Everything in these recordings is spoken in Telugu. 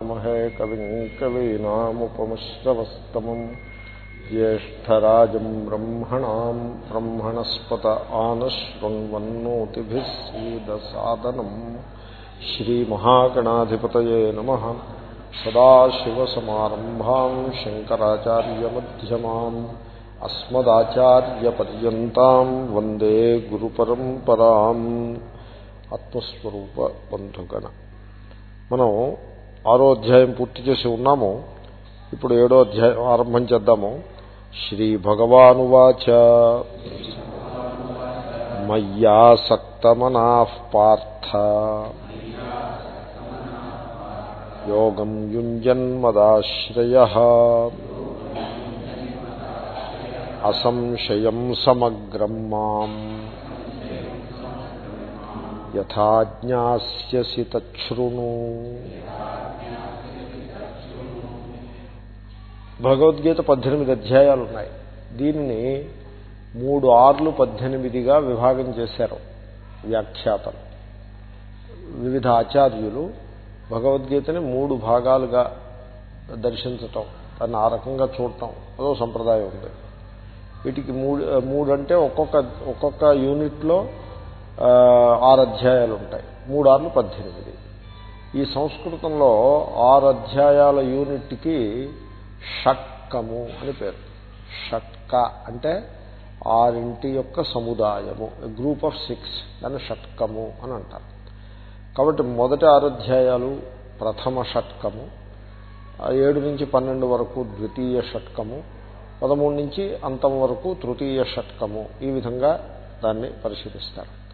మహే కవిం కవీనాముపమశ్రవస్తమం జ్యేష్టరాజం బ్రహ్మణాం బ్రహ్మణస్పత ఆనశ్వన్వన్నోతిభిः సీదసాదనం శ్రీమహాగణాధిపతయే నమ సదాశివసమారంభాం శంకరాచార్యమ్యమాం అస్మదాచార్యపర్యంతం వందే గురుపరంపరాం ఆత్మస్వరూప బంధుగణ మనం ఆరో అధ్యాయం పూర్తి చేసి ఉన్నాము. ఇప్పుడు ఏడో అధ్యాయం ఆరంభం చేద్దాము. శ్రీ భగవానువాచ. మయ్యాసక్తమనా పార్థ. యోగం యుంజన్మదాశ్రయ. అసంశయం సమగ్రం మాం. యథా జ్ఞాస్యసి తృణు భగవద్గీత పద్దెనిమిది అధ్యాయాలు ఉన్నాయి దీనిని మూడు ఆర్లు పద్దెనిమిదిగా విభాగం చేశారు వ్యాఖ్యాతలు. వివిధ ఆచార్యులు భగవద్గీతని మూడు భాగాలుగా దర్శించటం దాన్ని ఆ రకంగా చూడటం అదో సంప్రదాయం ఉంది. వీటికి మూడు మూడు అంటే ఒక్కొక్క ఒక్కొక్క యూనిట్లో ఆరు అధ్యాయాలు ఉంటాయి మూడు ఆర్లు పద్దెనిమిది. ఈ సంస్కృతంలో ఆరు అధ్యాయాల యూనిట్కి షట్కము అని పేరు. షట్క అంటే ఆరింటి యొక్క సముదాయము గ్రూప్ ఆఫ్ సిక్స్ దాన్ని షట్కము అని అంటారు. కాబట్టి మొదటి ఆరు అధ్యాయాలు ప్రథమ షట్కము ఏడు నుంచి పన్నెండు వరకు ద్వితీయ షట్కము పదమూడు నుంచి అంతం వరకు తృతీయ షట్కము. ఈ విధంగా దాన్ని పరిశీలిస్తారు.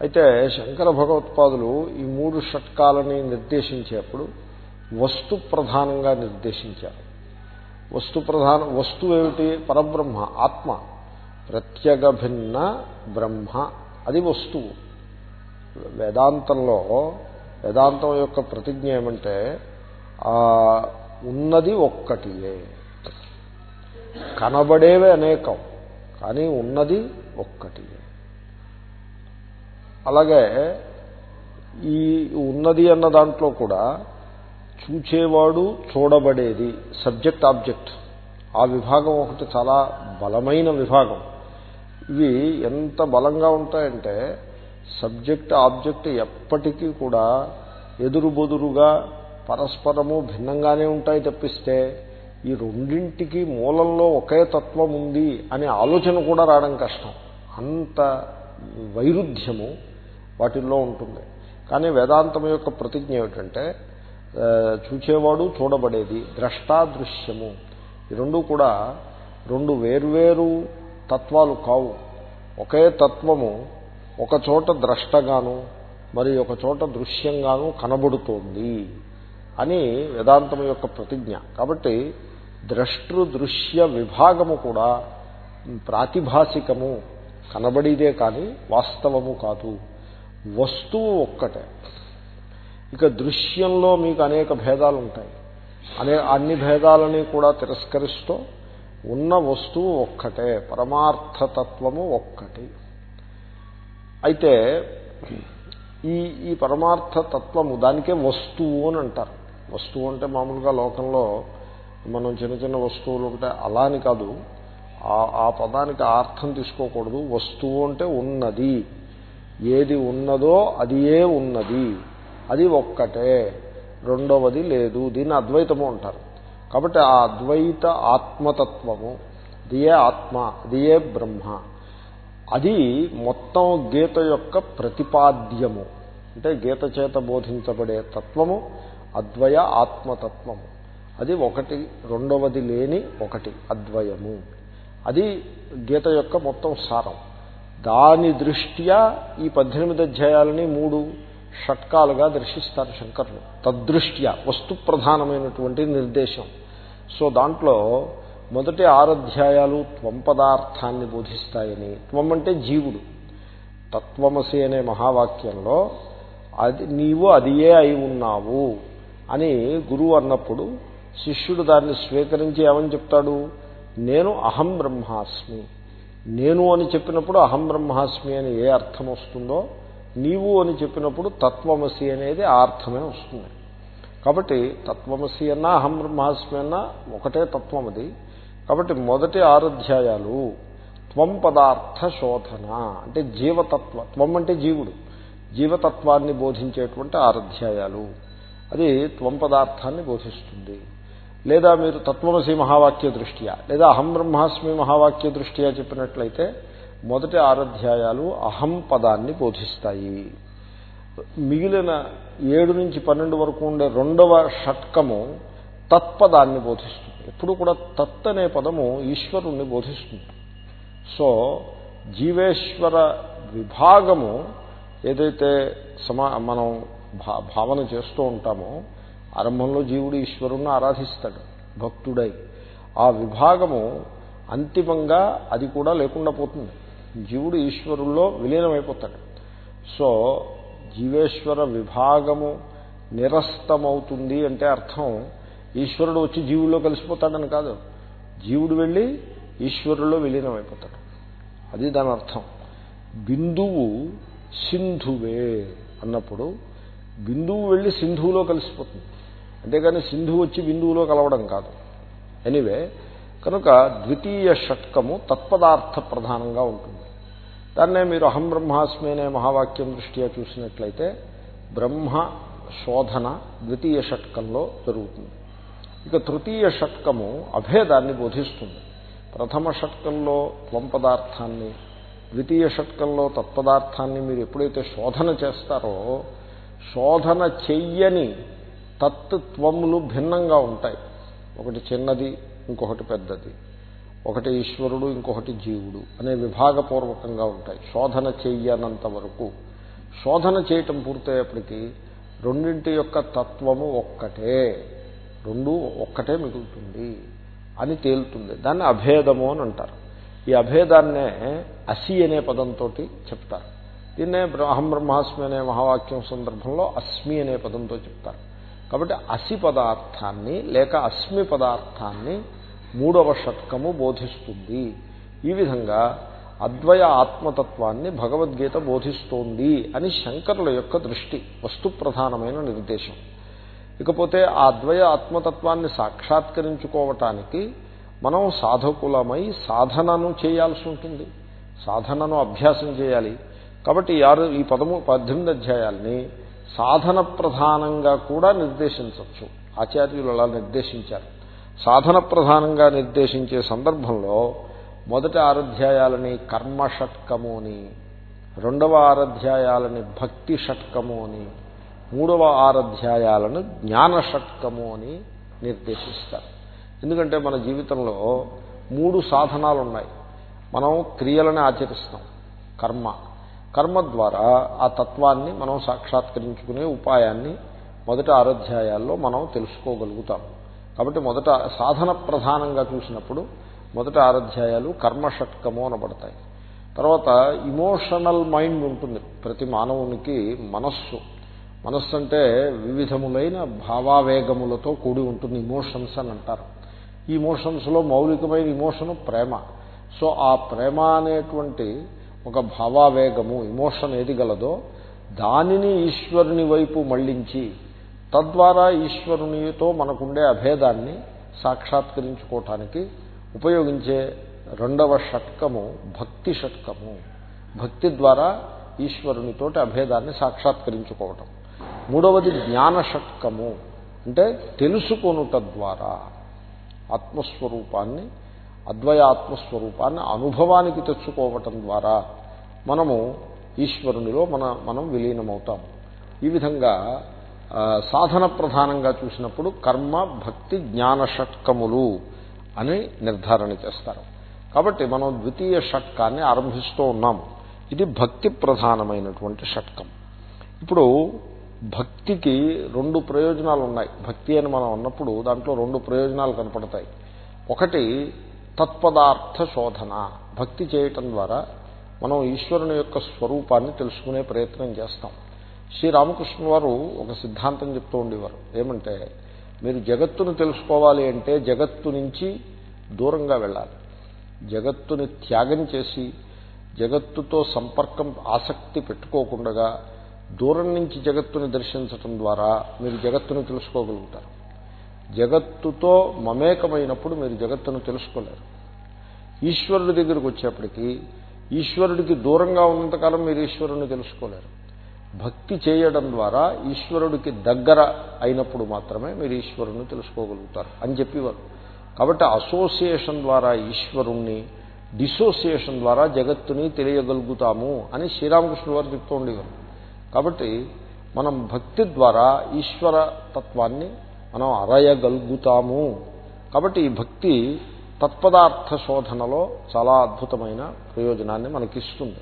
అయితే శంకర భగవత్పాదులు ఈ మూడు షట్కాలని నిర్దేశించేప్పుడు వస్తు ప్రధానంగా నిర్దేశించారు. వస్తు ప్రధాన వస్తువు ఏమిటి? పరబ్రహ్మ ఆత్మ. ప్రత్యేక భిన్న బ్రహ్మ. అది వస్తువు. వేదాంతంలో వేదాంతం యొక్క ప్రతిజ్ఞ ఏమంటే ఉన్నది ఒక్కటియే. కనబడేవే అనేకం కానీ ఉన్నది ఒక్కటియే. అలాగే ఈ ఉన్నది అన్న దాంట్లో కూడా చూచేవాడు చూడబడేది సబ్జెక్ట్ ఆబ్జెక్ట్. ఆ విభాగం ఒకటి చాలా బలమైన విభాగం. ఇవి ఎంత బలంగా ఉంటాయంటే సబ్జెక్ట్ ఆబ్జెక్ట్ ఎప్పటికీ కూడా ఎదురుబొదురుగా పరస్పరము భిన్నంగానే ఉంటాయి తప్పిస్తే ఈ రెండింటికి మూలంలో ఒకే తత్వం ఉంది అనే ఆలోచన కూడా రావడం కష్టం. అంత వైరుధ్యము వాటిల్లో ఉంటుంది. కానీ వేదాంతం యొక్క ప్రతిజ్ఞ ఏమిటంటే చూచేవాడు చూడబడేది ద్రష్టాదృశ్యము ఈ రెండు కూడా రెండు వేర్వేరు తత్వాలు కావు. ఒకే తత్వము ఒక చోట ద్రష్టగాను మరి ఒక చోట దృశ్యంగాను కనబడుతోంది అని వేదాంతం యొక్క ప్రతిజ్ఞ. కాబట్టి ద్రష్టృ దృశ్య విభాగము కూడా ప్రాతిభాసికము కనబడిదే కానీ వాస్తవము కాదు. వస్తువు ఒక్కటే. ఇక దృశ్యంలో మీకు అనేక భేదాలు ఉంటాయి అనే అన్ని భేదాలని కూడా తిరస్కరిస్తూ ఉన్న వస్తువు ఒక్కటే పరమార్థతత్వము ఒక్కటి. అయితే ఈ ఈ పరమార్థతత్వము దానికే వస్తువు అని అంటారు. వస్తువు అంటే మామూలుగా లోకంలో మనం చిన్న చిన్న వస్తువులు ఉంటే అలా అని కాదు. ఆ పదానికి అర్థం తీసుకోకూడదు. వస్తువు అంటే ఉన్నది. ఏది ఉన్నదో అది ఏ ఉన్నది. అది ఒక్కటే. రెండవది లేదు. దీన్ని అద్వైతము అంటారు. కాబట్టి ఆ అద్వైత ఆత్మతత్వము దియే ఆత్మ దియే బ్రహ్మ అది మొత్తం గీత యొక్క ప్రతిపాద్యము. అంటే గీత చేత బోధించబడే తత్వము అద్వయ ఆత్మతత్వము. అది ఒకటి రెండవది లేని ఒకటి అద్వయము. అది గీత యొక్క మొత్తం సారం. దాని దృష్ట్యా ఈ పద్దెనిమిది అధ్యాయాలని మూడు షట్కాలుగా దర్శిస్తారు శంకర్లు. తద్దృష్ట్యా వస్తు ప్రధానమైనటువంటి నిర్దేశం. సో దాంట్లో మొదటి ఆరధ్యాయాలు త్వం పదార్థాన్ని బోధిస్తాయని. త్వం అంటే జీవుడు. తత్వమసి అనే మహావాక్యంలో అది నీవు అదియే అయి ఉన్నావు అని గురువు అన్నప్పుడు శిష్యుడు దాన్ని స్వీకరించి ఏమని చెప్తాడు? నేను అహం బ్రహ్మాస్మి. నేను అని చెప్పినప్పుడు అహం బ్రహ్మాస్మి అని ఏ అర్థం వస్తుందో నీవు అని చెప్పినప్పుడు తత్వమసి అనేది ఆ అర్థమే వస్తుంది. కాబట్టి తత్వమసి అన్నా అహం బ్రహ్మాస్మి అన్నా ఒకటే తత్వం అది. కాబట్టి మొదటి ఆరధ్యాయాలు త్వం పదార్థ శోధన అంటే జీవతత్వ. త్వం అంటే జీవుడు. జీవతత్వాన్ని బోధించేటువంటి ఆరాధ్యాయాలు. అది త్వం పదార్థాన్ని బోధిస్తుంది. లేదా మీరు తత్వమసి మహావాక్య దృష్ట్యా లేదా అహం బ్రహ్మాస్మి మహావాక్య దృష్ట్యా చెప్పినట్లయితే మొదటి ఆరాధ్యాయాలు అహం పదాన్ని బోధిస్తాయి. మిగిలిన ఏడు నుంచి పన్నెండు వరకు ఉండే రెండవ షట్కము తత్పదాన్ని బోధిస్తుంది. ఎప్పుడు కూడా తత్ అనే పదము ఈశ్వరుణ్ణి బోధిస్తుంది. సో జీవేశ్వర విభాగము ఏదైతే సమా మనం భావన చేస్తూ ఉంటామో ఆరంభంలో జీవుడు ఈశ్వరుణ్ణి ఆరాధిస్తాడు భక్తుడై. ఆ విభాగము అంతిమంగా అది కూడా లేకుండా పోతుంది. జీవుడు ఈశ్వరుల్లో విలీనమైపోతాడు. సో జీవేశ్వర విభాగము నిరస్తమవుతుంది అంటే అర్థం ఈశ్వరుడు వచ్చి జీవుల్లో కలిసిపోతాడని కాదు. జీవుడు వెళ్ళి ఈశ్వరుల్లో విలీనమైపోతాడు. అది దాని అర్థం. బిందువు సింధువే అన్నప్పుడు బిందువు వెళ్ళి సింధువులో కలిసిపోతుంది. అంతేకాని సింధు వచ్చి బిందువులో కలవడం కాదు. ఎనివే కనుక ద్వితీయ షట్కము తత్పదార్థ ప్రధానంగా ఉంటుంది. దాన్నే మీరు అహం బ్రహ్మాస్మి అనే మహావాక్యం దృష్ట్యా చూసినట్లయితే బ్రహ్మ శోధన ద్వితీయ షట్కంలో జరుగుతుంది. ఇక తృతీయ షట్కము అభేదాన్ని బోధిస్తుంది. ప్రథమ షట్కంలో త్వం పదార్థాన్ని ద్వితీయ షట్కంలో తత్పదార్థాన్ని మీరు ఎప్పుడైతే శోధన చేస్తారో శోధన చెయ్యని తత్వములు భిన్నంగా ఉంటాయి. ఒకటి చిన్నది ఇంకొకటి పెద్దది. ఒకటి ఈశ్వరుడు ఇంకొకటి జీవుడు అనే విభాగపూర్వకంగా ఉంటాయి. శోధన చెయ్యనంత వరకు. శోధన చేయటం పూర్తయ్యేప్పటికీ రెండింటి యొక్క తత్వము ఒక్కటే. రెండు ఒక్కటే మిగులుతుంది అని తేలుతుంది. దాన్ని అభేదము అని అంటారు. ఈ అభేదాన్నే అసి అనే పదంతో చెప్తారు. దీన్నే అహం బ్రహ్మాస్మి అనే మహావాక్యం సందర్భంలో అస్మి అనే పదంతో చెప్తారు. కాబట్టి అసి పదార్థాన్ని లేక అస్మి పదార్థాన్ని మూడవ షట్కము బోధిస్తుంది. ఈ విధంగా అద్వయ ఆత్మతత్వాన్ని భగవద్గీత బోధిస్తోంది అని శంకరుల యొక్క దృష్టి వస్తు ప్రధానమైన నిర్దేశం. ఇకపోతే ఆ అద్వయ ఆత్మతత్వాన్ని సాక్షాత్కరించుకోవటానికి మనం సాధకులమై సాధనను చేయాల్సి ఉంటుంది. సాధనను అభ్యాసం చేయాలి. కాబట్టి ఆరు ఈ పదము పద్దెనిమిది అధ్యాయాల్ని సాధన ప్రధానంగా కూడా నిర్దేశించవచ్చు. ఆచార్యులు అలా నిర్దేశించారు. సాధన ప్రధానంగా నిర్దేశించే సందర్భంలో మొదటి ఆరాధ్యాయాలని కర్మ షట్కము అని రెండవ ఆరాధ్యాయాలని భక్తి షట్కము అని మూడవ ఆరాధ్యాయాలను జ్ఞాన షట్కము అని నిర్దేశిస్తారు. ఎందుకంటే మన జీవితంలో మూడు సాధనాలు ఉన్నాయి మనం క్రియలను ఆచరిస్తాం. కర్మ కర్మ ద్వారా ఆ తత్వాన్ని మనం సాక్షాత్కరించుకునే ఉపాయాన్ని మొదటి ఆరాధ్యాయాల్లో మనం తెలుసుకోగలుగుతాం. కాబట్టి మొదట సాధన ప్రధానంగా చూసినప్పుడు మొదటి ఆరాధ్యాయాలు కర్మషట్కము అనబడతాయి. తర్వాత ఇమోషనల్ మైండ్ ఉంటుంది. ప్రతి మానవునికి మనస్సు. మనస్సు అంటే వివిధములైన భావావేగములతో కూడి ఉంటుంది ఇమోషన్స్ అని అంటారు. ఈ ఇమోషన్స్లో మౌలికమైన ఇమోషను ప్రేమ. సో ఆ ప్రేమ అనేటువంటి ఒక భావావేగము ఇమోషన్ ఏది గలదో దానిని ఈశ్వరుని వైపు మళ్ళించి తద్వారా ఈశ్వరునితో మనకుండే అభేదాన్ని సాక్షాత్కరించుకోవటానికి ఉపయోగించే రెండవ షట్కము భక్తి షట్కము. భక్తి ద్వారా ఈశ్వరునితోటి అభేదాన్ని సాక్షాత్కరించుకోవటం. మూడవది జ్ఞాన షట్కము. అంటే తెలుసుకొనుట ద్వారా ఆత్మస్వరూపాన్ని అద్వయాత్మస్వరూపాన్ని అనుభవానికి తెచ్చుకోవటం ద్వారా మనము ఈశ్వరునిలో మన మనం విలీనమవుతాం. ఈ విధంగా సాధన ప్రధానంగా చూసినప్పుడు కర్మ భక్తి జ్ఞాన షట్కములు అని నిర్ధారణ చేస్తారు. కాబట్టి మనం ద్వితీయ షట్కాన్ని ఆరంభిస్తూ ఉన్నాము ఇది భక్తి ప్రధానమైనటువంటి షట్కం. ఇప్పుడు భక్తికి రెండు ప్రయోజనాలు ఉన్నాయి భక్తి అని మనం అన్నప్పుడు దాంట్లో రెండు ప్రయోజనాలు కనపడతాయి. ఒకటి తత్పదార్థ శోధన భక్తి చేయటం ద్వారా మనం ఈశ్వరుని యొక్క స్వరూపాన్ని తెలుసుకునే ప్రయత్నం చేస్తాం. శ్రీరామకృష్ణ వారు ఒక సిద్ధాంతం చెప్తూ ఉండేవారు. ఏమంటే మీరు జగత్తును తెలుసుకోవాలి అంటే జగత్తు నుంచి దూరంగా వెళ్ళాలి. జగత్తుని త్యాగం చేసి జగత్తుతో సంపర్కం ఆసక్తి పెట్టుకోకుండా దూరం నుంచి జగత్తుని దర్శించటం ద్వారా మీరు జగత్తును తెలుసుకోగలుగుతారు. జగత్తుతో మమేకమైనప్పుడు మీరు జగత్తును తెలుసుకోలేరు. ఈశ్వరుడి దగ్గరికి వచ్చేప్పటికీ ఈశ్వరుడికి దూరంగా ఉన్నంతకాలం మీరు ఈశ్వరుని తెలుసుకోలేరు. భక్తి చేయడం ద్వారా ఈశ్వరుడికి దగ్గర అయినప్పుడు మాత్రమే మీరు ఈశ్వరుని తెలుసుకోగలుగుతారు అని చెప్పేవారు. కాబట్టి అసోసియేషన్ ద్వారా ఈశ్వరుణ్ణి డిసోసియేషన్ ద్వారా జగత్తుని తెలియగలుగుతాము అని శ్రీరామకృష్ణ వారు చెప్తూ ఉండేవారు. కాబట్టి మనం భక్తి ద్వారా ఈశ్వర తత్వాన్ని మనం అరయగలుగుతాము. కాబట్టి ఈ భక్తి తత్పదార్థ శోధనలో చాలా అద్భుతమైన ప్రయోజనాన్ని మనకిస్తుంది.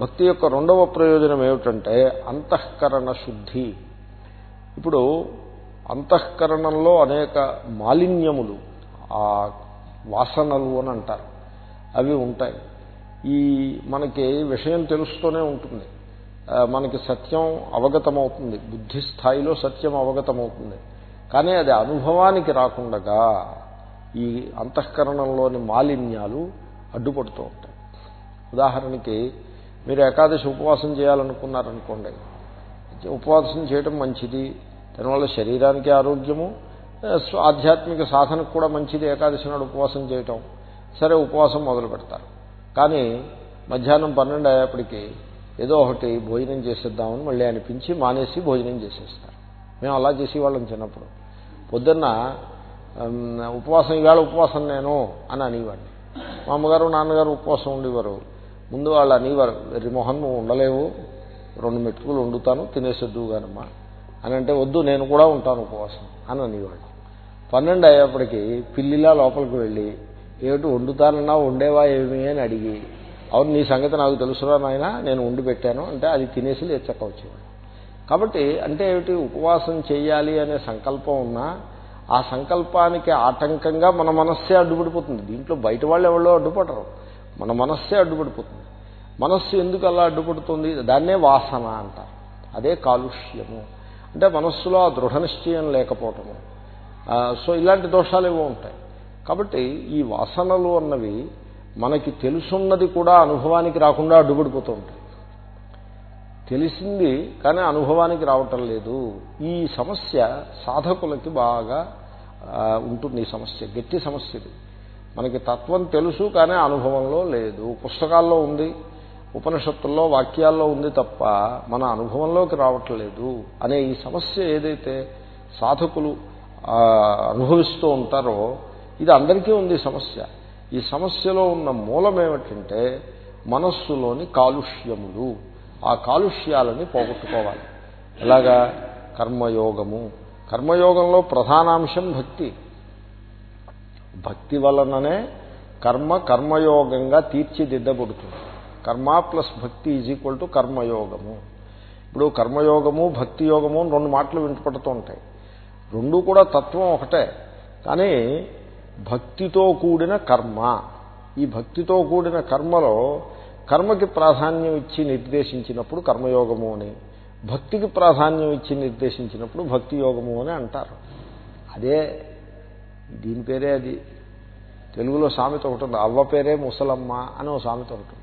భక్తి యొక్క రెండవ ప్రయోజనం ఏమిటంటే అంతఃకరణ శుద్ధి. ఇప్పుడు అంతఃకరణంలో అనేక మాలిన్యములు ఆ వాసనలు అని అంటారు. అవి ఉంటాయి. ఈ మనకి విషయం తెలుస్తూనే ఉంటుంది. మనకి సత్యం అవగతమవుతుంది. బుద్ధి స్థాయిలో సత్యం అవగతమవుతుంది. కానీ అది అనుభవానికి రాకుండగా ఈ అంతఃకరణంలోని మాలిన్యాలు అడ్డుపడుతూ ఉంటాయి. ఉదాహరణకి మీరు ఏకాదశి ఉపవాసం చేయాలనుకున్నారనుకోండి ఉపవాసం చేయడం మంచిది. దానివల్ల శరీరానికి ఆరోగ్యము ఆధ్యాత్మిక సాధనకు కూడా మంచిది ఏకాదశి నాడు ఉపవాసం చేయటం. సరే ఉపవాసం మొదలు పెడతారు. కానీ మధ్యాహ్నం పన్నెండు అయ్యేప్పటికీ ఏదో ఒకటి భోజనం చేసేద్దామని మళ్ళీ అనిపించి మానేసి భోజనం చేసేస్తారు. మేము అలా చేసేవాళ్ళం చిన్నప్పుడు. పొద్దున్న ఉపవాసం ఈవేళ ఉపవాసం నేను అని అనేవాడిని. మా అమ్మగారు నాన్నగారు ఉపవాసం ఉండేవారు. ముందు వాళ్ళు అనేవారు వెర్రిమోహన్ నువ్వు ఉండలేవు. రెండు మెట్టుకులు వండుతాను తినేసొద్దు కానమ్మా అని అంటే వద్దు నేను కూడా ఉంటాను ఉపవాసం. అని అనేవాడు. పన్నెండు అయ్యేప్పటికీ పిల్లిలా లోపలికి వెళ్ళి ఏమిటి వండుతానన్నా వండేవా ఏమి? అని అడిగి అవును నీ సంగతి నాకు తెలుసురా నాయన నేను వండి పెట్టాను. అంటే అది తినేసి లేచక్క వచ్చేవాడు కాబట్టి అంటే ఏమిటి? ఉపవాసం చేయాలి అనే సంకల్పం ఉన్నా ఆ సంకల్పానికి ఆటంకంగా మన మనస్సే అడ్డుపడిపోతుంది. దీంట్లో బయట వాళ్ళు ఎవరో అడ్డుపడరు. మన మనస్సే అడ్డుపడిపోతుంది. మనస్సు ఎందుకు అలా అడ్డుపడుతుంది? దాన్నే వాసన అంటారు. అదే కాలుష్యము. అంటే మనస్సులో ఆ దృఢ నిశ్చయం లేకపోవటము. సో ఇలాంటి దోషాలు ఏవో ఉంటాయి. కాబట్టి ఈ వాసనలు అన్నవి మనకి తెలుసున్నది కూడా అనుభవానికి రాకుండా అడ్డుపడిపోతూ ఉంటాయి. తెలిసింది కానీ అనుభవానికి రావటం లేదు. ఈ సమస్య సాధకులకి బాగా ఉంటుంది ఈ సమస్య. గట్టి సమస్య ఇది. మనకి తత్వం తెలుసు కానీ అనుభవంలో లేదు. పుస్తకాల్లో ఉంది ఉపనిషత్తుల్లో వాక్యాల్లో ఉంది తప్ప మన అనుభవంలోకి రావట్లేదు అనే ఈ సమస్య ఏదైతే సాధకులు అనుభవిస్తూ ఉంటారో ఇది అందరికీ ఉంది సమస్య. ఈ సమస్యలో ఉన్న మూలం ఏమిటంటే మనస్సులోని కాలుష్యములు. ఆ కాలుష్యాలని పోగొట్టుకోవాలి. ఎలాగా? కర్మయోగము. కర్మయోగంలో ప్రధానాంశం భక్తి. భక్తి వలననే కర్మ కర్మయోగంగా తీర్చిదిద్దబడుతుంది. కర్మ ప్లస్ భక్తి ఈజ్ ఈక్వల్ టు కర్మయోగము. ఇప్పుడు కర్మయోగము భక్తి యోగము రెండు మాటలు వింటపడుతూ ఉంటాయి. రెండు కూడా తత్వం ఒకటే. కానీ భక్తితో కూడిన కర్మ. ఈ భక్తితో కూడిన కర్మలో కర్మకి ప్రాధాన్యం ఇచ్చి నిర్దేశించినప్పుడు కర్మయోగము అని భక్తికి ప్రాధాన్యం ఇచ్చి నిర్దేశించినప్పుడు భక్తి యోగము అని అంటారు. అదే దీని పేరే అది. తెలుగులో సామెత ఒకటి ఉంది అవ్వ పేరే ముసలమ్మ అని ఒక సామెత ఉంటుంది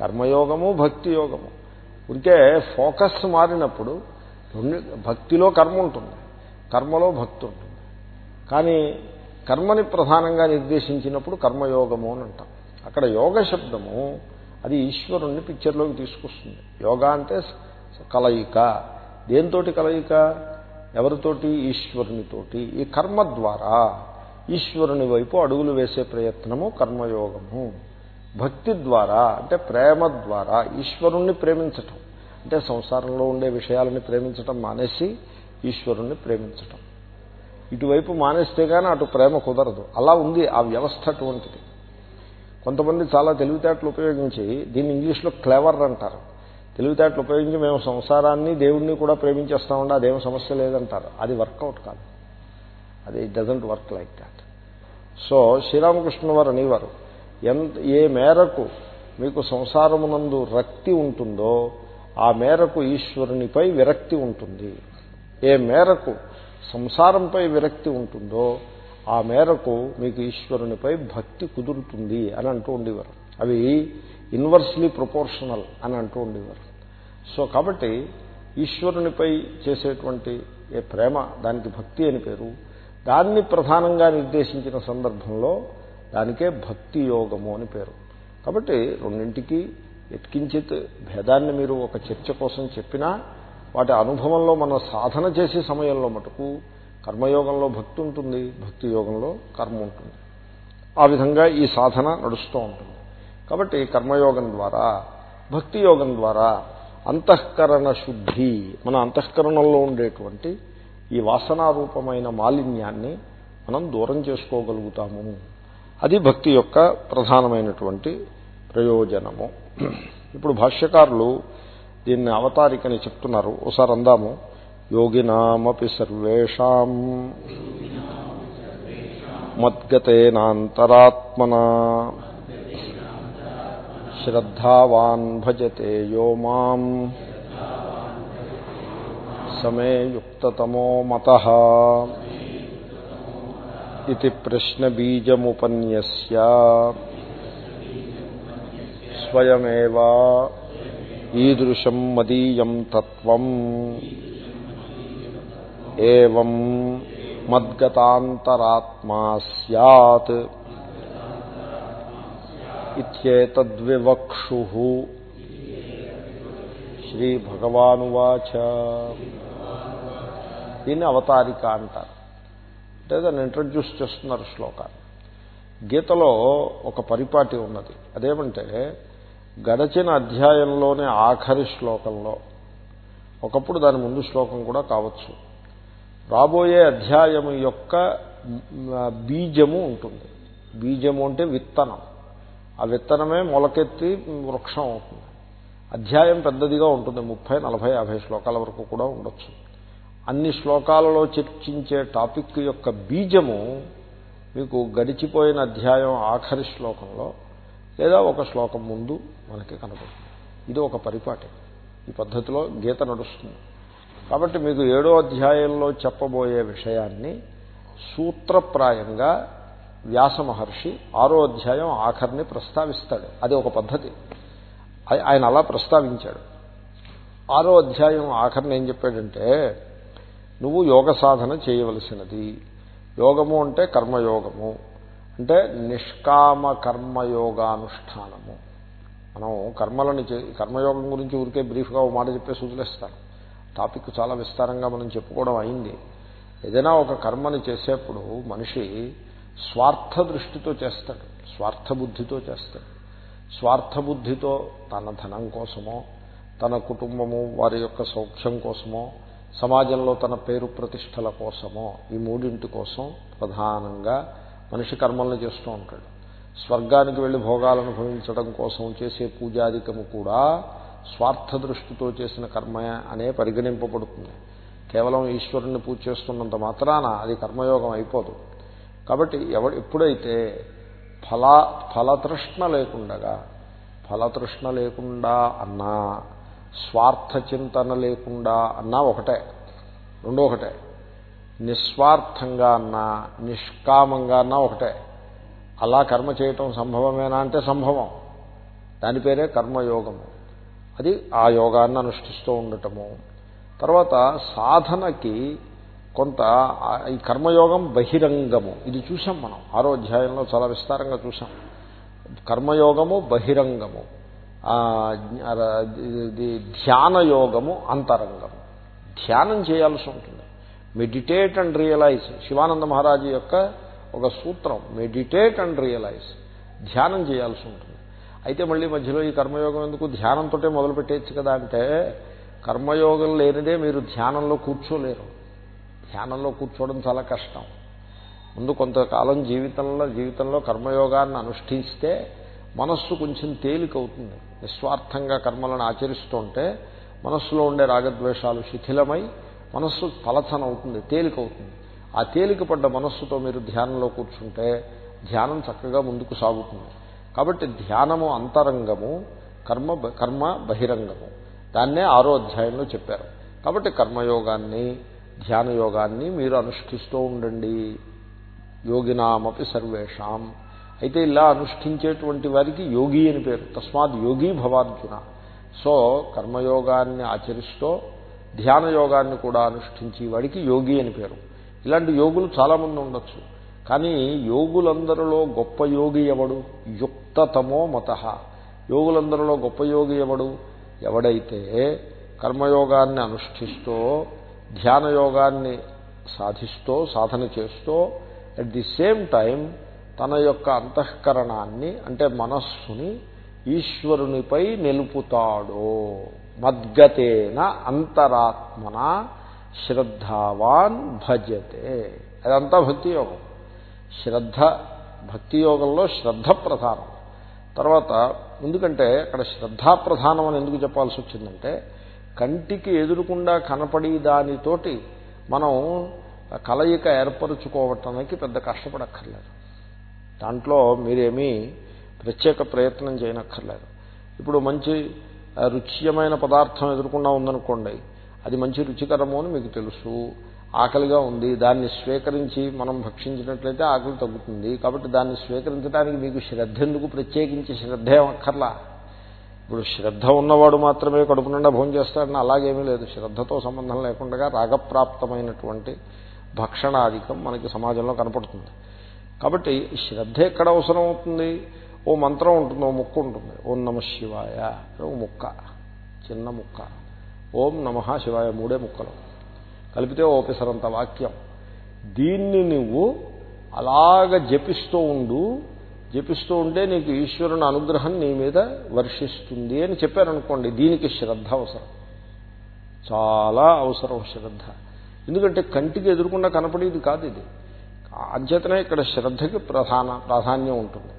కర్మయోగము భక్తి యోగము ఉంటే ఫోకస్ మారినప్పుడు రెండు భక్తిలో కర్మ ఉంటుంది కర్మలో భక్తి ఉంటుంది. కానీ కర్మని ప్రధానంగా నిర్దేశించినప్పుడు కర్మయోగము అని అంటాం. అక్కడ యోగ శబ్దము అది ఈశ్వరుణ్ణి పిక్చర్లోకి తీసుకొస్తుంది. యోగా అంటే కలయిక. దేంతోటి కలయిక? ఎవరితోటి? ఈశ్వరునితోటి. ఈ కర్మ ద్వారా. ఈశ్వరుని వైపు అడుగులు వేసే ప్రయత్నము కర్మయోగము. భక్తి ద్వారా అంటే ప్రేమ ద్వారా ఈశ్వరుణ్ణి ప్రేమించటం. అంటే సంసారంలో ఉండే విషయాలని ప్రేమించటం మానేసి ఈశ్వరుణ్ణి ప్రేమించటం. ఇటువైపు మానేస్తే కానీ అటు ప్రేమ కుదరదు. అలా ఉంది ఆ వ్యవస్థ అటువంటిది. కొంతమంది చాలా తెలివితేటలు ఉపయోగించి దీన్ని ఇంగ్లీష్లో క్లెవర్ అంటారు. తెలివితేటలు ఉపయోగించి మేము సంసారాన్ని దేవుణ్ణి కూడా ప్రేమించేస్తామండి అదేం సమస్య లేదంటారు. అది వర్కౌట్ కాదు. అది doesn't work like that so Sri Ramakrishna వారు అనేవారు ఎంత ఏ మేరకు మీకు సంసారమునందు రక్తి ఉంటుందో ఆ మేరకు ఈశ్వరునిపై విరక్తి ఉంటుంది. ఏ మేరకు సంసారంపై విరక్తి ఉంటుందో ఆ మేరకు మీకు ఈశ్వరునిపై భక్తి కుదురుతుంది అని అంటూ ఉండేవారు. అవి ఇన్వర్స్లీ ప్రపోర్షనల్ అని అంటూ ఉండేవారు. సో కాబట్టి ఈశ్వరునిపై చేసేటువంటి ఏ ప్రేమ దానికి భక్తి అని పేరు దాన్ని ప్రధానంగా నిర్దేశించిన సందర్భంలో దానికే భక్తి యోగము అని పేరు. కాబట్టి రెండింటికి ఎత్కించిత్ భేదాన్ని మీరు ఒక చర్చ కోసం చెప్పినా వాటి అనుభవంలో మన సాధన చేసే సమయంలో మటుకు కర్మయోగంలో భక్తి ఉంటుంది భక్తి యోగంలో కర్మ ఉంటుంది. ఆ విధంగా ఈ సాధన నడుస్తూ ఉంటుంది. కాబట్టి కర్మయోగం ద్వారా భక్తి యోగం ద్వారా అంతఃకరణ శుద్ధి మన అంతఃకరణంలో ఉండేటువంటి ఈ వాసనారూపమైన మాలిన్యాన్ని మనం దూరం చేసుకోగలుగుతాము. అది భక్తి యొక్క ప్రధానమైనటువంటి ప్రయోజనము. ఇప్పుడు భాష్యకారులు దీన్ని అవతారికని చెప్తున్నారు. ఒకసారి అందాము. యోగినామపి సర్వేషాం మద్గతేనాంతరాత్మనా శ్రద్ధావాన్ భజతే యో మాం సమే యుక్తతమో మత ఇది ప్రశ్నబీజముపన్యస్య స్వయమేవా ఈదృశం మదీయం తత్వం ఏం మద్గతాంతరాత్మా సత్ ఇేతద్వివక్షు శ్రీభగవానువాచ దీన్ని అవతారిక అంటారు. అంటే దాన్ని ఇంట్రడ్యూస్ చేస్తున్నారు శ్లోకాన్ని గీతలో ఒక పరిపాటి ఉన్నది. అదేమంటే గడచిన అధ్యాయంలోనే ఆఖరి శ్లోకంలో ఒకప్పుడు దాని ముందు శ్లోకం కూడా కావచ్చు. రాబోయే అధ్యాయము యొక్క బీజము ఉంటుంది. బీజము అంటే విత్తనం. ఆ విత్తనమే మొలకెత్తి వృక్షం అవుతుంది. అధ్యాయం పెద్దదిగా ఉంటుంది. ముప్పై నలభై యాభై శ్లోకాల వరకు కూడా ఉండొచ్చు. అన్ని శ్లోకాలలో చర్చించే టాపిక్ యొక్క బీజము మీకు గడిచిపోయిన అధ్యాయం ఆఖరి శ్లోకంలో లేదా ఒక శ్లోకం ముందు మనకి కనపడుతుంది ఇది ఒక పరిపాటి. ఈ పద్ధతిలో గీత నడుస్తుంది. కాబట్టి మీకు ఏడో అధ్యాయంలో చెప్పబోయే విషయాన్ని సూత్రప్రాయంగా వ్యాస మహర్షి ఆరో అధ్యాయం ఆఖరిని ప్రస్తావిస్తాడు. అది ఒక పద్ధతి. ఆయన అలా ప్రస్తావించాడు. ఆరో అధ్యాయం ఆఖరిని ఏం చెప్పాడంటే నువ్వు యోగ సాధన చేయవలసినది. యోగము అంటే కర్మయోగము. అంటే నిష్కామ కర్మయోగానుష్ఠానము. మనం కర్మలను కర్మయోగం గురించి ఊరికే బ్రీఫ్గా ఓ మాట చెప్పేసి వదిలేస్తాను. టాపిక్ చాలా విస్తారంగా మనం చెప్పుకోవడం అయింది. ఏదైనా ఒక కర్మని చేసేప్పుడు మనిషి స్వార్థ దృష్టితో చేస్తాడు స్వార్థ బుద్ధితో చేస్తాడు. స్వార్థ బుద్ధితో తన ధనం కోసమో తన కుటుంబము వారి యొక్క సౌఖ్యం కోసమో సమాజంలో తన పేరు ప్రతిష్టల కోసమో ఈ మూడింటి కోసం ప్రధానంగా మనిషి కర్మల్ని చేస్తూ ఉంటాడు. స్వర్గానికి వెళ్ళి భోగాలను అనుభవించడం కోసం చేసే పూజాధికము కూడా స్వార్థ దృష్టితో చేసిన కర్మ అనే పరిగణింపబడుతుంది. కేవలం ఈశ్వరుణ్ణి పూజ చేస్తున్నంత మాత్రాన అది కర్మయోగం అయిపోదు. కాబట్టి ఎవ ఎప్పుడైతే ఫల ఫలతృష్ణ లేకుండగా ఫలతృష్ణ లేకుండా అన్నా స్వార్థ చింతన లేకుండా అన్నా ఒకటే రెండో ఒకటే నిస్వార్థంగా అన్నా నిష్కామంగా అన్నా ఒకటే. అలా కర్మ చేయటం సంభవమేనా అంటే సంభవం. దాని పేరే కర్మయోగము. అది ఆ యోగాన్ని అనుష్ఠిస్తూ ఉండటము. తర్వాత సాధనకి కొంత ఈ కర్మయోగం బహిరంగము. ఇది చూసాం మనం. ఆరో అధ్యాయంలో చాలా విస్తారంగా చూసాం కర్మయోగము బహిరంగము. ధ్యాన యోగము అంతరంగము. ధ్యానం చేయాల్సి ఉంటుంది. మెడిటేట్ అండ్ రియలైజ్ శివానంద మహారాజు యొక్క ఒక సూత్రం. మెడిటేట్ అండ్ రియలైజ్ ధ్యానం చేయాల్సి ఉంటుంది. అయితే మళ్ళీ మధ్యలో ఈ కర్మయోగం ఎందుకు ధ్యానంతో మొదలు పెట్టేయచ్చు కదా అంటే కర్మయోగం లేనిదే మీరు ధ్యానంలో కూర్చోలేరు. ధ్యానంలో కూర్చోవడం చాలా కష్టం. ముందు కొంతకాలం జీవితంలో జీవితంలో కర్మయోగాన్ని అనుష్ఠిస్తే మనస్సు కొంచెం తేలికవుతుంది. నిస్వార్థంగా కర్మలను ఆచరిస్తుంటే మనస్సులో ఉండే రాగద్వేషాలు శిథిలమై మనస్సు పలచనవుతుంది తేలికవుతుంది. ఆ తేలికపడ్డ మనస్సుతో మీరు ధ్యానంలో కూర్చుంటే ధ్యానం చక్కగా ముందుకు సాగుతుంది. కాబట్టి ధ్యానము అంతరంగము కర్మ కర్మ బహిరంగము. దాన్నే ఆరో అధ్యాయంలో చెప్పారు. కాబట్టి కర్మయోగాన్ని ధ్యాన యోగాన్ని మీరు అనుష్ఠిస్తూ ఉండండి. యోగినామపి సర్వేషాం. అయితే ఇలా అనుష్ఠించేటువంటి వారికి యోగి అని పేరు. తస్మాత్ యోగి భవార్జున. సో కర్మయోగాన్ని ఆచరిస్తూ ధ్యాన యోగాన్ని కూడా అనుష్ఠించి వాడికి యోగి అని పేరు. ఇలాంటి యోగులు చాలామంది ఉండొచ్చు. కానీ యోగులందరిలో గొప్ప యోగి ఎవడు? యుక్తతమో మత. యోగులందరిలో గొప్ప యోగి ఎవడు? ఎవడైతే కర్మయోగాన్ని అనుష్ఠిస్తూ ధ్యానయోగాన్ని సాధిస్తూ సాధన చేస్తూ అట్ ది సేమ్ టైం తన యొక్క అంతఃకరణాన్ని అంటే మనస్సుని ఈశ్వరునిపై నిలుపుతాడో. మద్గతేన అంతరాత్మన శ్రద్ధావాన్ భజతే. అదంతా భక్తి యోగం. శ్రద్ధ భక్తి యోగంలో శ్రద్ధ ప్రధానం. తర్వాత ఎందుకంటే అక్కడ శ్రద్ధాప్రధానం అని ఎందుకు చెప్పాల్సి వచ్చిందంటే కంటికి ఎదురుకుండా కనపడే దానితోటి మనం కలయిక ఏర్పరుచుకోవటానికి పెద్ద కష్టపడక్కర్లేదు. దాంట్లో మీరేమీ ప్రత్యేక ప్రయత్నం చేయనక్కర్లేదు. ఇప్పుడు మంచి రుచ్యమైన పదార్థం ఎదురుకుండా ఉందనుకోండి అది మంచి రుచికరము అని మీకు తెలుసు. ఆకలిగా ఉంది దాన్ని స్వీకరించి మనం భక్షించినట్లయితే ఆకలి తగ్గుతుంది. కాబట్టి దాన్ని స్వీకరించడానికి మీకు శ్రద్ధ ఎందుకు? ప్రత్యేకించి శ్రద్ధ ఏమక్కర్లా? ఇప్పుడు శ్రద్ధ ఉన్నవాడు మాత్రమే కడుపు నిండా భోజనం చేస్తాడని అలాగేమీ లేదు. శ్రద్ధతో సంబంధం లేకుండా రాగప్రాప్తమైనటువంటి భక్షణాధికం మనకి సమాజంలో కనపడుతుంది. కాబట్టి శ్రద్ధ ఎక్కడ అవసరం అవుతుంది ఓ మంత్రం ఉంటుంది ఓ ముక్క ఉంటుంది. ఓం నమ శివాయ. ఓ ముక్క చిన్న ముక్క. ఓం నమ శివాయ మూడే ముక్కలు. కలిపితే ఓపెసరంత వాక్యం. దీన్ని నువ్వు అలాగ జపిస్తూ ఉండు జపిస్తూ ఉంటే నీకు ఈశ్వరుని అనుగ్రహం నీ మీద వర్షిస్తుంది అని చెప్పారనుకోండి దీనికి శ్రద్ధ అవసరం. చాలా అవసరం శ్రద్ధ. ఎందుకంటే కంటికి ఎదురుకుండా కనపడేది కాదు ఇది. అంచేతనే ఇక్కడ శ్రద్ధకి ప్రధాన ప్రాధాన్యం ఉంటుంది.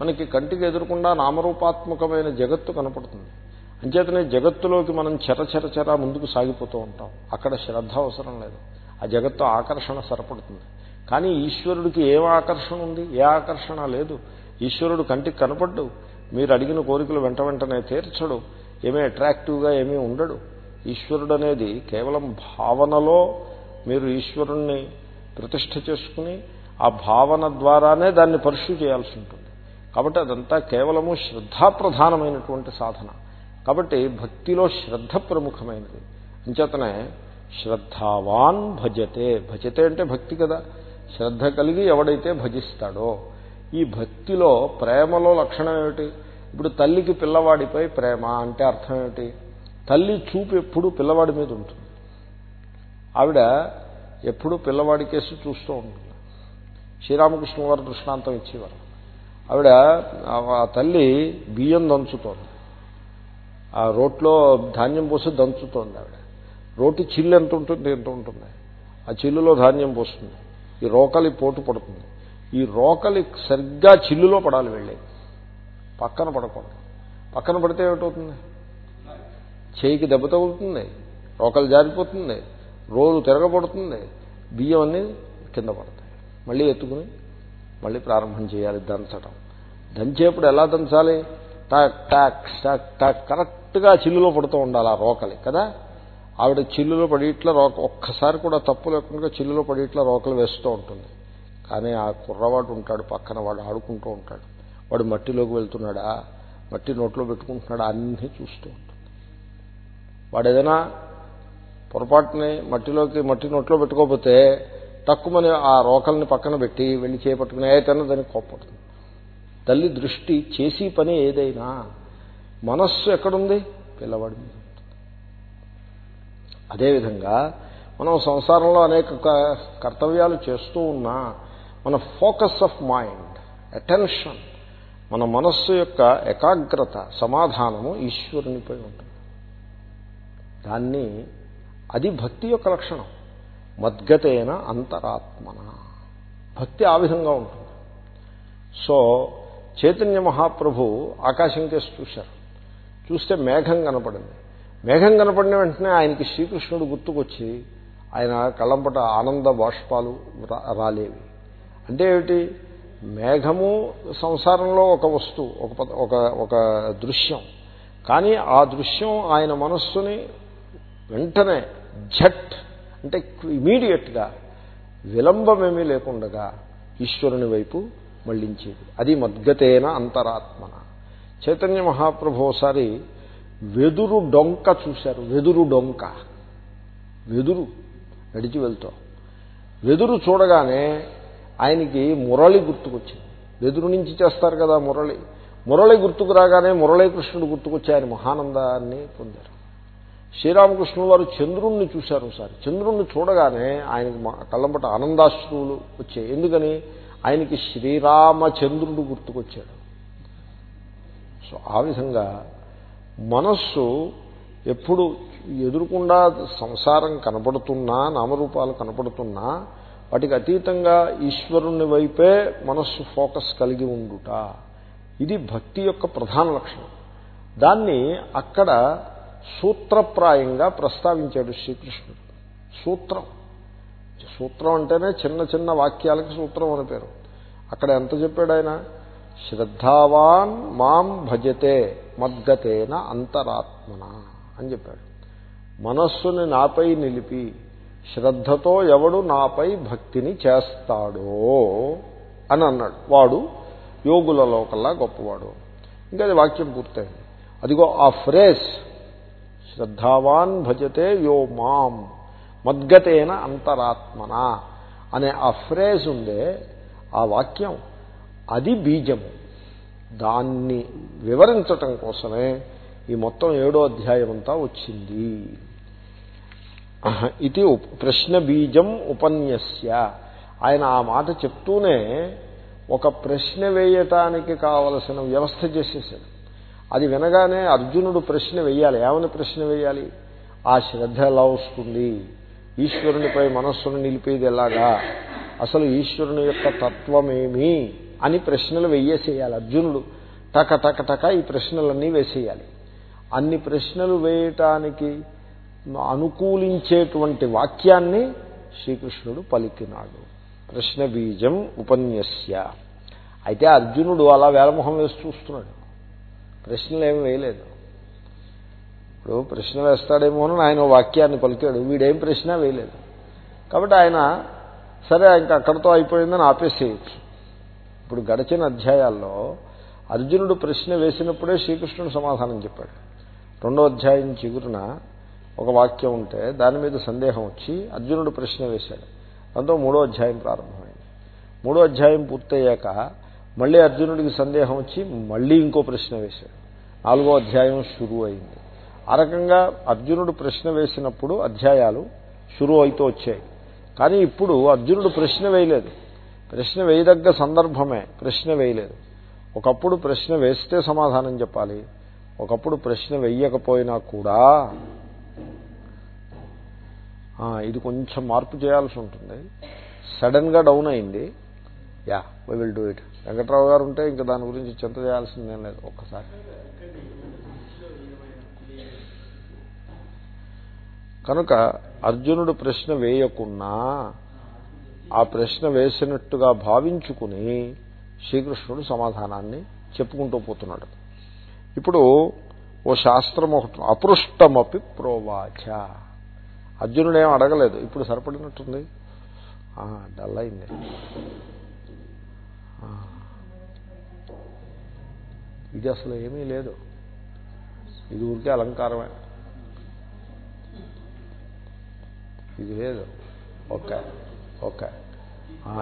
మనకి కంటికి ఎదురకుండా నామరూపాత్మకమైన జగత్తు కనపడుతుంది. అంచేతనే జగత్తులోకి మనం చెర చెర ముందుకు సాగిపోతూ ఉంటాం. అక్కడ శ్రద్ధ అవసరం లేదు. ఆ జగత్తు ఆకర్షణ సరిపడుతుంది. కానీ ఈశ్వరుడికి ఏం ఆకర్షణ ఉంది? ఏ ఆకర్షణ లేదు. ఈశ్వరుడు కంటికి కనపడ్డు. మీరు అడిగిన కోరికలు వెంట వెంటనే తీర్చడు. ఏమీ అట్రాక్టివ్గా ఏమీ ఉండడు. ఈశ్వరుడు అనేది కేవలం భావనలో మీరు ఈశ్వరుణ్ణి ప్రతిష్ఠ చేసుకుని ఆ భావన ద్వారానే దాన్ని పర్ష్యూ చేయాల్సి ఉంటుంది. కాబట్టి అదంతా కేవలము శ్రద్ధాప్రధానమైనటువంటి సాధన. కాబట్టి భక్తిలో శ్రద్ధ ప్రముఖమైనది. అంచేతనే శ్రద్ధావాన్ భజతే. భజతే అంటే భక్తి కదా. శ్రద్ధ కలిగి ఎవడైతే భజిస్తాడో ఈ భక్తిలో ప్రేమలో లక్షణం ఏమిటి? ఇప్పుడు తల్లికి పిల్లవాడిపై ప్రేమ అంటే అర్థం ఏమిటి? తల్లి చూపు ఎప్పుడు పిల్లవాడి మీద ఉంటుంది. ఆవిడ ఎప్పుడు పిల్లవాడి కేసు చూస్తూ ఉంటుంది. శ్రీరామకృష్ణ వారు దృష్టాంతం ఇచ్చేవారు. ఆవిడ ఆ తల్లి బియ్యం దంచుతోంది. ఆ రోట్లో ధాన్యం పోసి దంచుతోంది ఆవిడ. రోటి చిల్లు ఎంత ఉంటుంది ఎంత ఉంటుంది? ఆ చిల్లులో ధాన్యం పోస్తుంది. ఈ రోకలి పోటు పడుతుంది. ఈ రోకలి సరిగ్గా చిల్లులో పడాలి వెళ్ళి. పక్కన పడకూడదు. పక్కన పడితే ఏమిటవుతుంది? చేయికి దెబ్బ తగులుతుంది. రోకలు జారిపోతుంది. రోజు తిరగబడుతుంది. బియ్యం అన్నీ కింద పడతాయి. మళ్ళీ ఎత్తుకుని మళ్ళీ ప్రారంభం చేయాలి దంచడం దంచేప్పుడు ఎలా దంచాలి? టక్ టక్ టాక్ టక్ కరెక్ట్గా చిల్లులో పడుతూ ఉండాలి ఆ రోకలి కదా? ఆవిడ చిల్లులో పడి ఇట్లా రోక ఒక్కసారి కూడా తప్పు లేకుండా చిల్లులో పడి ఇట్లా రోకలు వేస్తూ ఉంటుంది. కానీ ఆ కుర్రవాడు ఉంటాడు పక్కన వాడు ఆడుకుంటూ ఉంటాడు. వాడు మట్టిలోకి వెళ్తున్నాడా? మట్టి నోట్లో పెట్టుకుంటున్నాడా? అన్నీ చూస్తూ ఉంటుంది. వాడు ఏదైనా పొరపాటుని మట్టిలోకి మట్టి నోట్లో పెట్టుకోకపోతే తక్కువని ఆ రోకల్ని పక్కన పెట్టి వెళ్ళి చేపట్టుకుని ఏదైనా దానికి కోప్పడుతుంది. తల్లి దృష్టి చేసి పని ఏదైనా మనస్సు ఎక్కడుంది? పిల్లవాడి మీద. అదేవిధంగా మనం సంసారంలో అనేక కర్తవ్యాలు చేస్తూ ఉన్నా మన ఫోకస్ ఆఫ్ మైండ్ అటెన్షన్ మన మనస్సు యొక్క ఏకాగ్రత సమాధానము ఈశ్వరునిపై ఉంటుంది. దాన్ని అది భక్తి యొక్క లక్షణం. మద్గతైన అంతరాత్మన. భక్తి ఆ విధంగా ఉంటుంది. సో చైతన్య మహాప్రభు ఆకాశం కేసు చూశారు. చూస్తే మేఘం కనపడింది. మేఘం కనపడిన వెంటనే ఆయనకి శ్రీకృష్ణుడు గుర్తుకొచ్చి ఆయన కళ్ళంపట ఆనంద బాష్పాలు రాలేవి. అంటే ఏమిటి? మేఘము సంసారంలో ఒక వస్తువు ఒక ఒక ఒక దృశ్యం. కానీ ఆ దృశ్యం ఆయన మనస్సుని వెంటనే ఝట్ అంటే ఇమీడియట్గా విలంబమేమీ లేకుండగా ఈశ్వరుని వైపు మళ్ళించేది. అది మద్గతేన అంతరాత్మన. చైతన్య మహాప్రభు ఒకసారి వెదురు డొంక చూశారు. వెదురు డొంక. వెదురు. నడిచి వెళ్తాం. వెదురు చూడగానే ఆయనకి మురళి గుర్తుకొచ్చింది. వెదురు నుంచి చేస్తారు కదా మురళి. మురళి గుర్తుకు రాగానే మురళీకృష్ణుడు గుర్తుకొచ్చి ఆయన మహానందాన్ని పొందారు. శ్రీరామకృష్ణుల వారు చంద్రుణ్ణి చూశారు ఒకసారి. చంద్రుణ్ణి చూడగానే ఆయనకి కళ్ళంపట ఆనందాశ్రువులు వచ్చాయి. ఎందుకని? ఆయనకి శ్రీరామచంద్రుడు గుర్తుకొచ్చాడు. సో ఆ విధంగా మనస్సు ఎప్పుడు ఎదురుకుండా సంసారం కనపడుతున్నా నామరూపాలు కనపడుతున్నా వాటికి అతీతంగా ఈశ్వరుని వైపే మనస్సు ఫోకస్ కలిగి ఉండుట. ఇది భక్తి యొక్క ప్రధాన లక్షణం. దాన్ని అక్కడ సూత్రప్రాయంగా ప్రస్తావించాడు శ్రీకృష్ణుడు. సూత్రం. సూత్రం అంటేనే చిన్న చిన్న వాక్యాలకి సూత్రం అని పేరు. అక్కడ ఎంత చెప్పాడు ఆయన? శ్రద్ధావాన్ మాం భజతే మద్గతేన అంతరాత్మన అని చెప్పాడు. మనస్సుని నాపై నిలిపి శ్రద్ధతో ఎవడు నాపై భక్తిని చేస్తాడో అని అన్నాడు. వాడు యోగులలో కల్లా గొప్పవాడు. ఇంకా అది వాక్యం పూర్తయింది. అదిగో ఆ ఫ్రేజ్ శ్రద్ధావాన్ భజతే యో మాం మద్గతేన అంతరాత్మన అనే ఆ ఫ్రేజ్ ఉందే ఆ వాక్యం. అది బీజము. దాన్ని వివరించటం కోసమే ఈ మొత్తం ఏడో అధ్యాయం అంతా వచ్చింది ఇది ప్రశ్న బీజం ఉపన్యస్య. ఆయన ఆ మాట చెప్తూనే ఒక ప్రశ్న వేయటానికి కావలసిన వ్యవస్థ చేసేసాడు. అది వినగానే అర్జునుడు ప్రశ్న వేయాలి. ఏమని ప్రశ్న వేయాలి? ఆ శ్రద్ధ ఎలా వస్తుంది? ఈశ్వరునిపై మనస్సును నిలిపేది ఎలాగా? అసలు ఈశ్వరుని యొక్క తత్వమేమి? అని ప్రశ్నలు వెయ్యేసేయాలి అర్జునుడు. టక టక టక ఈ ప్రశ్నలన్నీ వేసేయాలి. అన్ని ప్రశ్నలు వేయటానికి అనుకూలించేటువంటి వాక్యాన్ని శ్రీకృష్ణుడు పలికినాడు. ప్రశ్న బీజం ఉపన్యస్య. అయితే అర్జునుడు అలా వేలమొహం వేసి చూస్తున్నాడు. ప్రశ్నలు ఏమి వేయలేదు. ఇప్పుడు ప్రశ్న వేస్తాడేమో అని ఆయన వాక్యాన్ని పలికాడు. వీడేం ప్రశ్న వేయలేదు. కాబట్టి ఆయన సరే ఇంకా అక్కడితో అయిపోయిందని ఆపేసేయచ్చు. ఇప్పుడు గడిచిన అధ్యాయాల్లో అర్జునుడు ప్రశ్న వేసినప్పుడే శ్రీకృష్ణుడు సమాధానం చెప్పాడు. రెండో అధ్యాయం చిగురున ఒక వాక్యం ఉంటే దాని మీద సందేహం వచ్చి అర్జునుడు ప్రశ్న వేశాడు. దాంతో మూడో అధ్యాయం ప్రారంభమైంది. మూడో అధ్యాయం పూర్తయ్యాక మళ్ళీ అర్జునుడికి సందేహం వచ్చి మళ్ళీ ఇంకో ప్రశ్న వేశాడు. నాలుగో అధ్యాయం షురు అయింది ఆ రకంగా అర్జునుడు ప్రశ్న వేసినప్పుడు అధ్యాయాలు షురు అవుతూ వచ్చాయి. కానీ ఇప్పుడు అర్జునుడు ప్రశ్న వేయలేదు. ప్రశ్న వేయదగ్గ సందర్భమే ప్రశ్న వేయలేదు. ఒకప్పుడు ప్రశ్న వేస్తే సమాధానం చెప్పాలి. ఒకప్పుడు ప్రశ్న వేయకపోయినా కూడా ఇది కొంచెం మార్పు చేయాల్సి ఉంటుంది. సడన్గా డౌన్ అయింది. Yeah why will do it Venkatrao గారు ఉంటే ఇంకా దాని గురించి చింత చేయాల్సిందేం లేదు ఒక్కసారి. కనుక అర్జునుడు ప్రశ్న వేయకున్నా ఆ ప్రశ్న వేసినట్టుగా భావించుకుని శ్రీకృష్ణుడు సమాధానాన్ని చెప్పుకుంటూ పోతున్నాడు. ఇప్పుడు ఓ శాస్త్రం ఒకటి అపృష్టమపి ప్రోవాచ. అర్జునుడేం అడగలేదు ఇప్పుడు సరిపడినట్టుంది? డల్ అయింది ఇది అసలు ఏమీ లేదు. ఇది ఊరికే అలంకారమే. ఇది లేదు. ఓకే ఓకే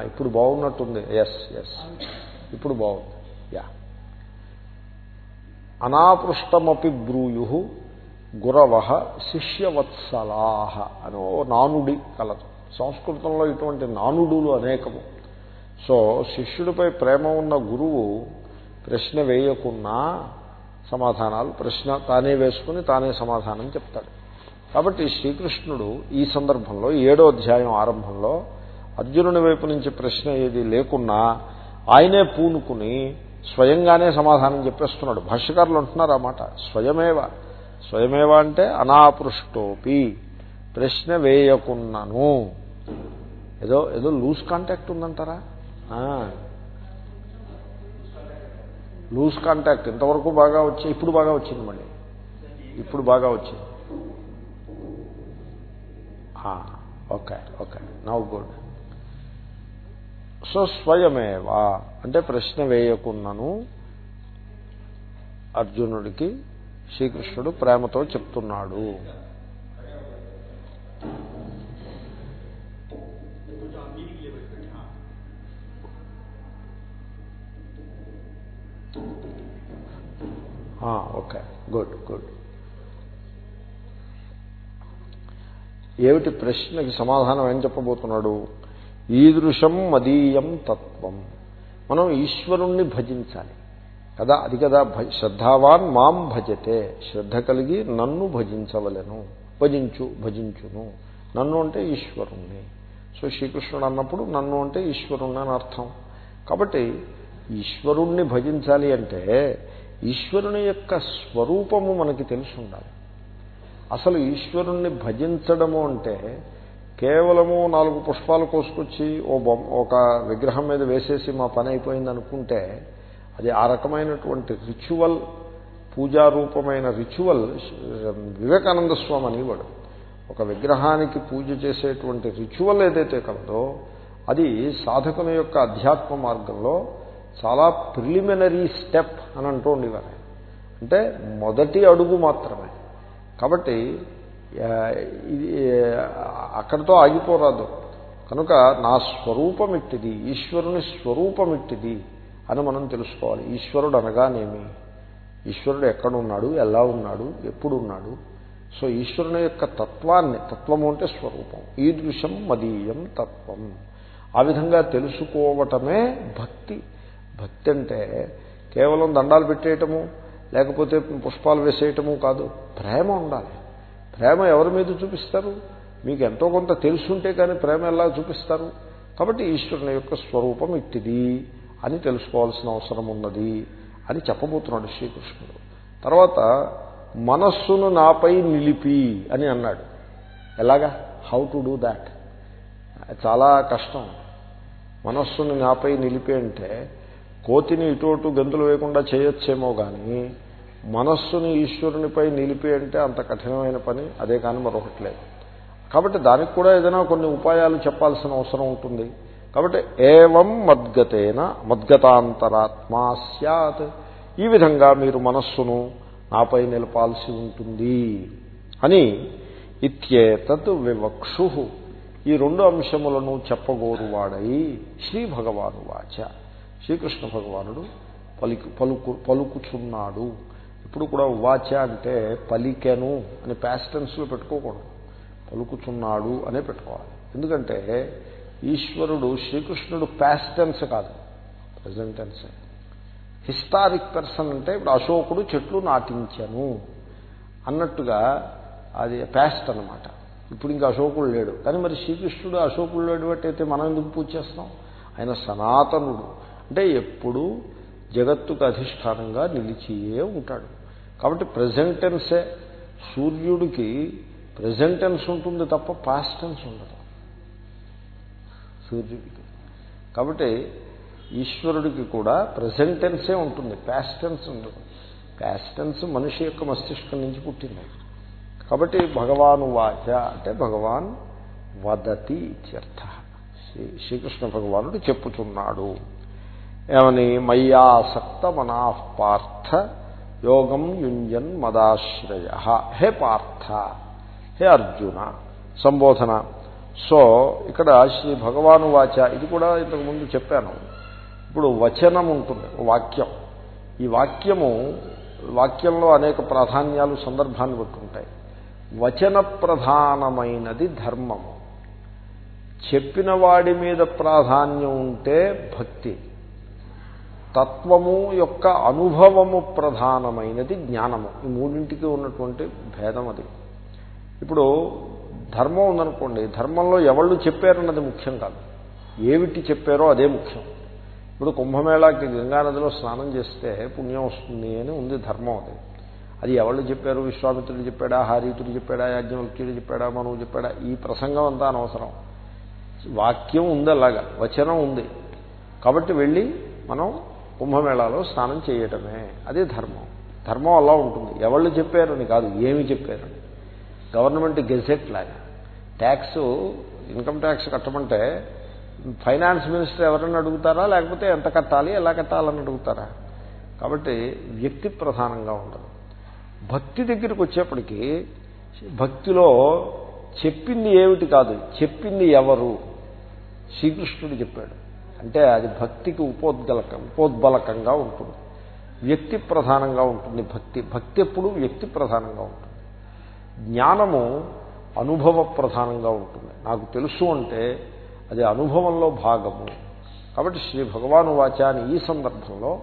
ఇప్పుడు బాగున్నట్టుంది. ఎస్ ఎస్ ఇప్పుడు బాగుంది. యా అనాపృష్టమపి బ్రూయు గురవ శిష్యవత్సలాహ అని ఓ నానుడి కలదు. సంస్కృతంలో ఇటువంటి నానుడులు అనేకము. సో శిష్యుడిపై ప్రేమ ఉన్న గురువు ప్రశ్న వేయకున్నా సమాధానాలు ప్రశ్న తానే వేసుకుని తానే సమాధానం చెప్తాడు. కాబట్టి శ్రీకృష్ణుడు ఈ సందర్భంలో ఏడో అధ్యాయం ఆరంభంలో అర్జునుని వైపు నుంచి ప్రశ్న ఏది లేకున్నా ఆయనే పూనుకుని స్వయంగానే సమాధానం చెప్పేస్తున్నాడు. భాష్యకారులు అంటున్నారు అన్నమాట స్వయమేవ. స్వయమేవ అంటే అనాపృష్టోపి ప్రశ్న వేయకున్నాను. ఏదో ఏదో లూజ్ కాంటాక్ట్ ఉందంటారా? లూజ్ కాంటాక్ట్ ఇంతవరకు బాగా వచ్చి ఇప్పుడు బాగా వచ్చింది మళ్ళీ. ఇప్పుడు బాగా వచ్చింది. Okay okay. Now good so స్వయమేవా అంటే ప్రశ్న వేయకున్నను అర్జునుడికి శ్రీకృష్ణుడు ప్రేమతో చెప్తున్నాడు. ఓకే. గుడ్ గుడ్ ఏమిటి ప్రశ్నకి సమాధానం ఏం చెప్పబోతున్నాడు? ఈదృశం మదీయం తత్వం. మనం ఈశ్వరుణ్ణి భజించాలి. కదా అది కదా శ్రద్ధావాన్ మాం భజతే. శ్రద్ధ కలిగి నన్ను భజించవలను. భజించు భజించును. నన్ను అంటే ఈశ్వరుణ్ణి. సో శ్రీకృష్ణుడు అన్నప్పుడు నన్ను అంటే ఈశ్వరుణ్ణి అని అర్థం. కాబట్టి ఈశ్వరుణ్ణి భజించాలి అంటే ఈశ్వరుని యొక్క స్వరూపము మనకి తెలిసి ఉండాలి. అసలు ఈశ్వరుణ్ణి భజించడము అంటే కేవలము నాలుగు పుష్పాలు కోసుకొచ్చి ఓ బొమ్మ ఒక విగ్రహం మీద వేసేసి మా పని అయిపోయింది అనుకుంటే అది ఆ రకమైనటువంటి రిచువల్ పూజారూపమైన రిచువల్ వివేకానంద స్వామి అనేవాడు. ఒక విగ్రహానికి పూజ చేసేటువంటి రిచువల్ ఏదైతే కలదో అది సాధకుని యొక్క అధ్యాత్మ మార్గంలో చాలా ప్రిలిమినరీ స్టెప్ అని అంటూ ఉండేవారు. అంటే మొదటి అడుగు మాత్రమే. కాబట్టి ఇది అక్కడితో ఆగిపోరాదు కనుక నా స్వరూపం ఇట్టిది ఈశ్వరుని స్వరూపం ఇట్టిది అని మనం తెలుసుకోవాలి. ఈశ్వరుడు అనగానేమి? ఈశ్వరుడు ఎక్కడున్నాడు ఎలా ఉన్నాడు ఎప్పుడు ఉన్నాడు సో ఈశ్వరుని యొక్క తత్వాన్ని తత్వము అంటే స్వరూపం. ఈదృశం మదీయం తత్వం. ఆ విధంగా తెలుసుకోవటమే భక్తి. భక్తి అంటే కేవలం దండాలు పెట్టేయటము లేకపోతే పుష్పాలు వేసేయటము కాదు. ప్రేమ ఉండాలి. ప్రేమ ఎవరి మీద చూపిస్తారు? మీకు ఎంతో కొంత తెలుసుంటే కానీ ప్రేమ ఎలా చూపిస్తారు? కాబట్టి ఈశ్వరుని యొక్క స్వరూపం ఇట్టిది అని తెలుసుకోవాల్సిన అవసరం ఉన్నది అని చెప్పబోతున్నాడు శ్రీకృష్ణుడు. తర్వాత మనస్సును నాపై నిలిపి అని అన్నాడు. ఎలాగా? హౌ టు డూ దాట్ చాలా కష్టం. మనస్సును నాపై నిలిపి అంటే కోతిని ఇటు అటు గంతులు వేయకుండా చేయొచ్చేమో కానీ మనస్సుని ఈశ్వరునిపై నిలిపి అంటే అంత కఠినమైన పని అదే కానీ మరొకటి లేదు. కాబట్టి దానికి కూడా ఏదైనా కొన్ని ఉపాయాలు చెప్పాల్సిన అవసరం ఉంటుంది. కాబట్టి ఏవం మద్గతేన మద్గతాంతరాత్మా సత్ ఈ విధంగా మీరు మనస్సును నాపై నిలపాల్సి ఉంటుంది అని ఇత్యేతత్ వివక్షు. ఈ రెండు అంశములను చెప్పగోరువాడై శ్రీ భగవాను వాచ శ్రీకృష్ణ భగవానుడు పలికి పలుకు పలుకుచున్నాడు. ఇప్పుడు కూడా వాచ అంటే పలికెను అని ప్యాస్టెన్స్లో పెట్టుకోకూడదు. పలుకుచున్నాడు అనే పెట్టుకోవాలి. ఎందుకంటే ఈశ్వరుడు శ్రీకృష్ణుడు ప్యాస్టెన్స్ కాదు ప్రజెంటెన్స్ హిస్టారిక్ పర్సన్ అంటే ఇప్పుడు అశోకుడు చెట్లు నాటించను అన్నట్టుగా అది ప్యాస్ట్ అనమాట ఇప్పుడు ఇంకా అశోకుడు లేడు. కానీ మరి శ్రీకృష్ణుడు అశోకుడు లేడు అయితే మనం ఎందుకు పూజ చేస్తాం? ఆయన సనాతనుడు. అంటే ఎప్పుడూ జగత్తుకు అధిష్టానంగా నిలిచియే ఉంటాడు. కాబట్టి ప్రజెంటెన్సే సూర్యుడికి ప్రజెంటెన్స్ ఉంటుంది తప్ప పాస్టెన్స్ ఉండదు. సూర్యుడికి. కాబట్టి ఈశ్వరుడికి కూడా ప్రజెంటెన్సే ఉంటుంది ప్యాస్టెన్స్ ఉండదు. ప్యాస్టెన్స్ మనిషి యొక్క మస్తిష్కం నుంచి పుట్టింది. కాబట్టి భగవాను వాచ అంటే భగవాన్ వదతి ఇత్యర్థ. శ్రీ శ్రీకృష్ణ భగవానుడు చెప్పుచున్నాడు. ఏమని? మయ్యాసక్త మనాపార్థ యోగం యుంజన్ మదాశ్రయ. హే పార్థ హే అర్జున సంబోధన. సో ఇక్కడ శ్రీ భగవాను వాచ ఇది కూడా ఇంతకుముందు చెప్పాను. ఇప్పుడు వచనం ఉంటుంది వాక్యం. ఈ వాక్యము వాక్యంలో అనేక ప్రాధాన్యాలు సందర్భాన్ని బట్టి వచన ప్రధానమైనది ధర్మము. చెప్పిన వాడి మీద ప్రాధాన్యం ఉంటే భక్తి. తత్వము యొక్క అనుభవము ప్రధానమైనది జ్ఞానము. ఈ మూడింటికి ఉన్నటువంటి భేదం అది. ఇప్పుడు ధర్మం ఉందనుకోండి ధర్మంలో ఎవళ్ళు చెప్పారన్నది ముఖ్యం కాదు. ఏమిటి చెప్పారో అదే ముఖ్యం. ఇప్పుడు కుంభమేళాకి గంగానదిలో స్నానం చేస్తే పుణ్యం వస్తుంది అని ఉంది ధర్మం అది. అది ఎవళ్ళు చెప్పారు? విశ్వామిత్రుడు చెప్పాడా? హారీతుడు చెప్పాడా? యాజ్ఞవల్క్యుడు చెప్పాడా? మనువు చెప్పాడా? ఈ ప్రసంగం అంతా అనవసరం. వాక్యం ఉంది అలాగా వచనం ఉంది. కాబట్టి వెళ్ళి మనం కుంభమేళాలో స్నానం చేయటమే. అదే ధర్మం. ధర్మం అలా ఉంటుంది. ఎవళ్ళు చెప్పారని కాదు ఏమి చెప్పారని గవర్నమెంట్ గెజెట్ లాగా. ట్యాక్స్ ఇన్కమ్ ట్యాక్స్ కట్టమంటే ఫైనాన్స్ మినిస్టర్ ఎవరైనా అడుగుతారా? లేకపోతే ఎంత కట్టాలి ఎలా కట్టాలని అడుగుతారా? కాబట్టి వ్యక్తి ప్రధానంగా ఉండదు. భక్తి దగ్గరికి వచ్చేప్పటికీ భక్తిలో చెప్పింది ఏమిటి కాదు చెప్పింది ఎవరు? శ్రీకృష్ణుడు చెప్పాడు. అంటే అది భక్తికి ఉపోద్గలక ఉపోద్బలకంగా ఉంటుంది. వ్యక్తి ప్రధానంగా ఉంటుంది భక్తి. భక్తి ఎప్పుడు వ్యక్తి ప్రధానంగా ఉంటుంది. జ్ఞానము అనుభవ ప్రధానంగా ఉంటుంది. నాకు తెలుసు అంటే అది అనుభవంలో భాగము. కాబట్టి శ్రీ భగవాను వాచాని ఈ సందర్భంలో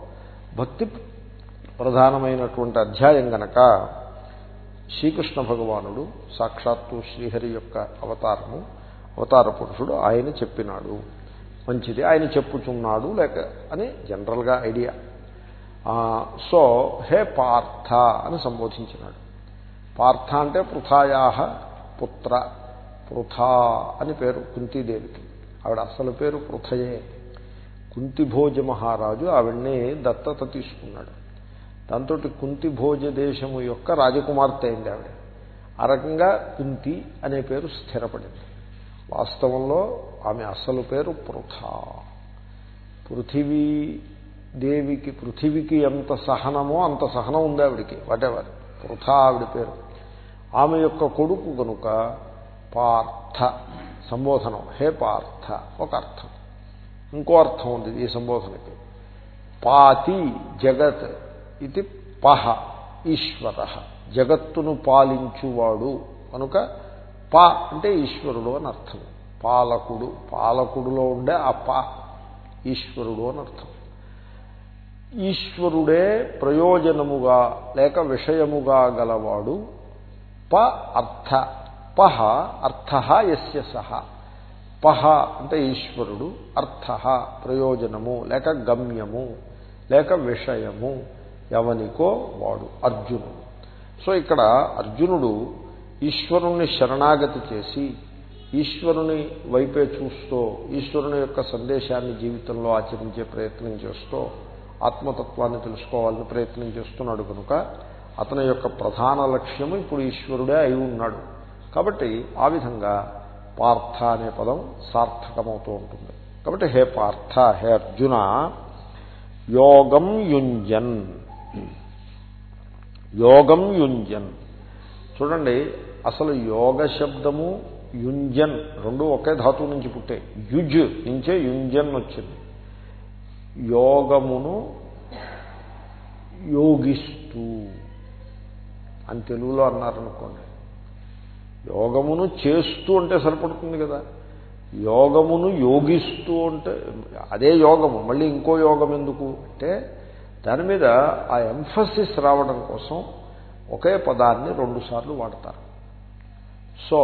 భక్తి ప్రధానమైనటువంటి అధ్యాయం గనక శ్రీకృష్ణ భగవానుడు సాక్షాత్తు శ్రీహరి యొక్క అవతారము అవతార పురుషుడు ఆయన చెప్పినాడు. మంచిది. ఆయన చెప్పుచున్నాడు లేక అని జనరల్గా ఐడియా. సో హే పార్థ అని సంబోధించినాడు. పార్థ అంటే పృథాయా పుత్ర పృథా అని పేరు కుంతీదేవికి. ఆవిడ అసలు పేరు పృథయే. కుంతిభోజ మహారాజు ఆవిడ్ని దత్తత తీసుకున్నాడు. దాంతో కుంతిభోజ దేశము యొక్క రాజకుమార్తె అయింది ఆవిడ. ఆ రకంగా కుంతి అనే పేరు స్థిరపడింది. వాస్తవంలో ఆమె అసలు పేరు పృథా. పృథివీ దేవికి పృథివికి ఎంత సహనమో అంత సహనం ఉంది ఆవిడికి వాటెవర్ పృథా ఆవిడ పేరు. ఆమె యొక్క కొడుకు కనుక పార్థ సంబోధనం. హే పార్థ ఒక అర్థం. ఇంకో అర్థం ఉంది ఈ సంబోధనకి. పాతి జగత్ ఇది పహ ఈశ్వర. జగత్తును పాలించువాడు. కనుక పా అంటే ఈశ్వరుడు అని అర్థం. పాలకుడు పాలకుడులో ఉండే ఆ పా ఈశ్వరుడు అని అర్థం. ఈశ్వరుడే ప్రయోజనముగా లేక విషయముగా గలవాడు ప అర్థ పహ అర్థ ఎస్య సహ. పహ అంటే ఈశ్వరుడు అర్థ ప్రయోజనము లేక గమ్యము లేక విషయము ఎవనికో వాడు అర్జునుడు. సో ఇక్కడ అర్జునుడు ఈశ్వరుణ్ణి శరణాగతి చేసి ఈశ్వరుని వైపే చూస్తూ ఈశ్వరుని యొక్క సందేశాన్ని జీవితంలో ఆచరించే ప్రయత్నం చేస్తూ ఆత్మతత్వాన్ని తెలుసుకోవాలని ప్రయత్నం చేస్తున్నాడు కనుక అతని యొక్క ప్రధాన లక్ష్యము ఇప్పుడు ఈశ్వరుడే అయి ఉన్నాడు. కాబట్టి ఆ విధంగా పార్థ అనే పదం సార్థకమవుతూ ఉంటుంది. కాబట్టి హే పార్థ హే అర్జున యోగం యుంజన్. యోగం యుంజన్. చూడండి అసలు యోగ శబ్దము యుంజన్ రెండు ఒకే ధాతువు నుంచి పుట్టే. యుజ్ నుంచే యుంజన్ వచ్చింది. యోగమును యోగిస్తూ అని తెలుగులో అన్నారనుకోండి. యోగమును చేస్తూ అంటే సరిపడుతుంది కదా. యోగమును యోగిస్తూ అంటే అదే యోగము మళ్ళీ ఇంకో యోగం ఎందుకు అంటే దాని మీద ఆ ఎంఫసిస్ రావడం కోసం ఒకే పదాన్ని రెండుసార్లు వాడతారు. సో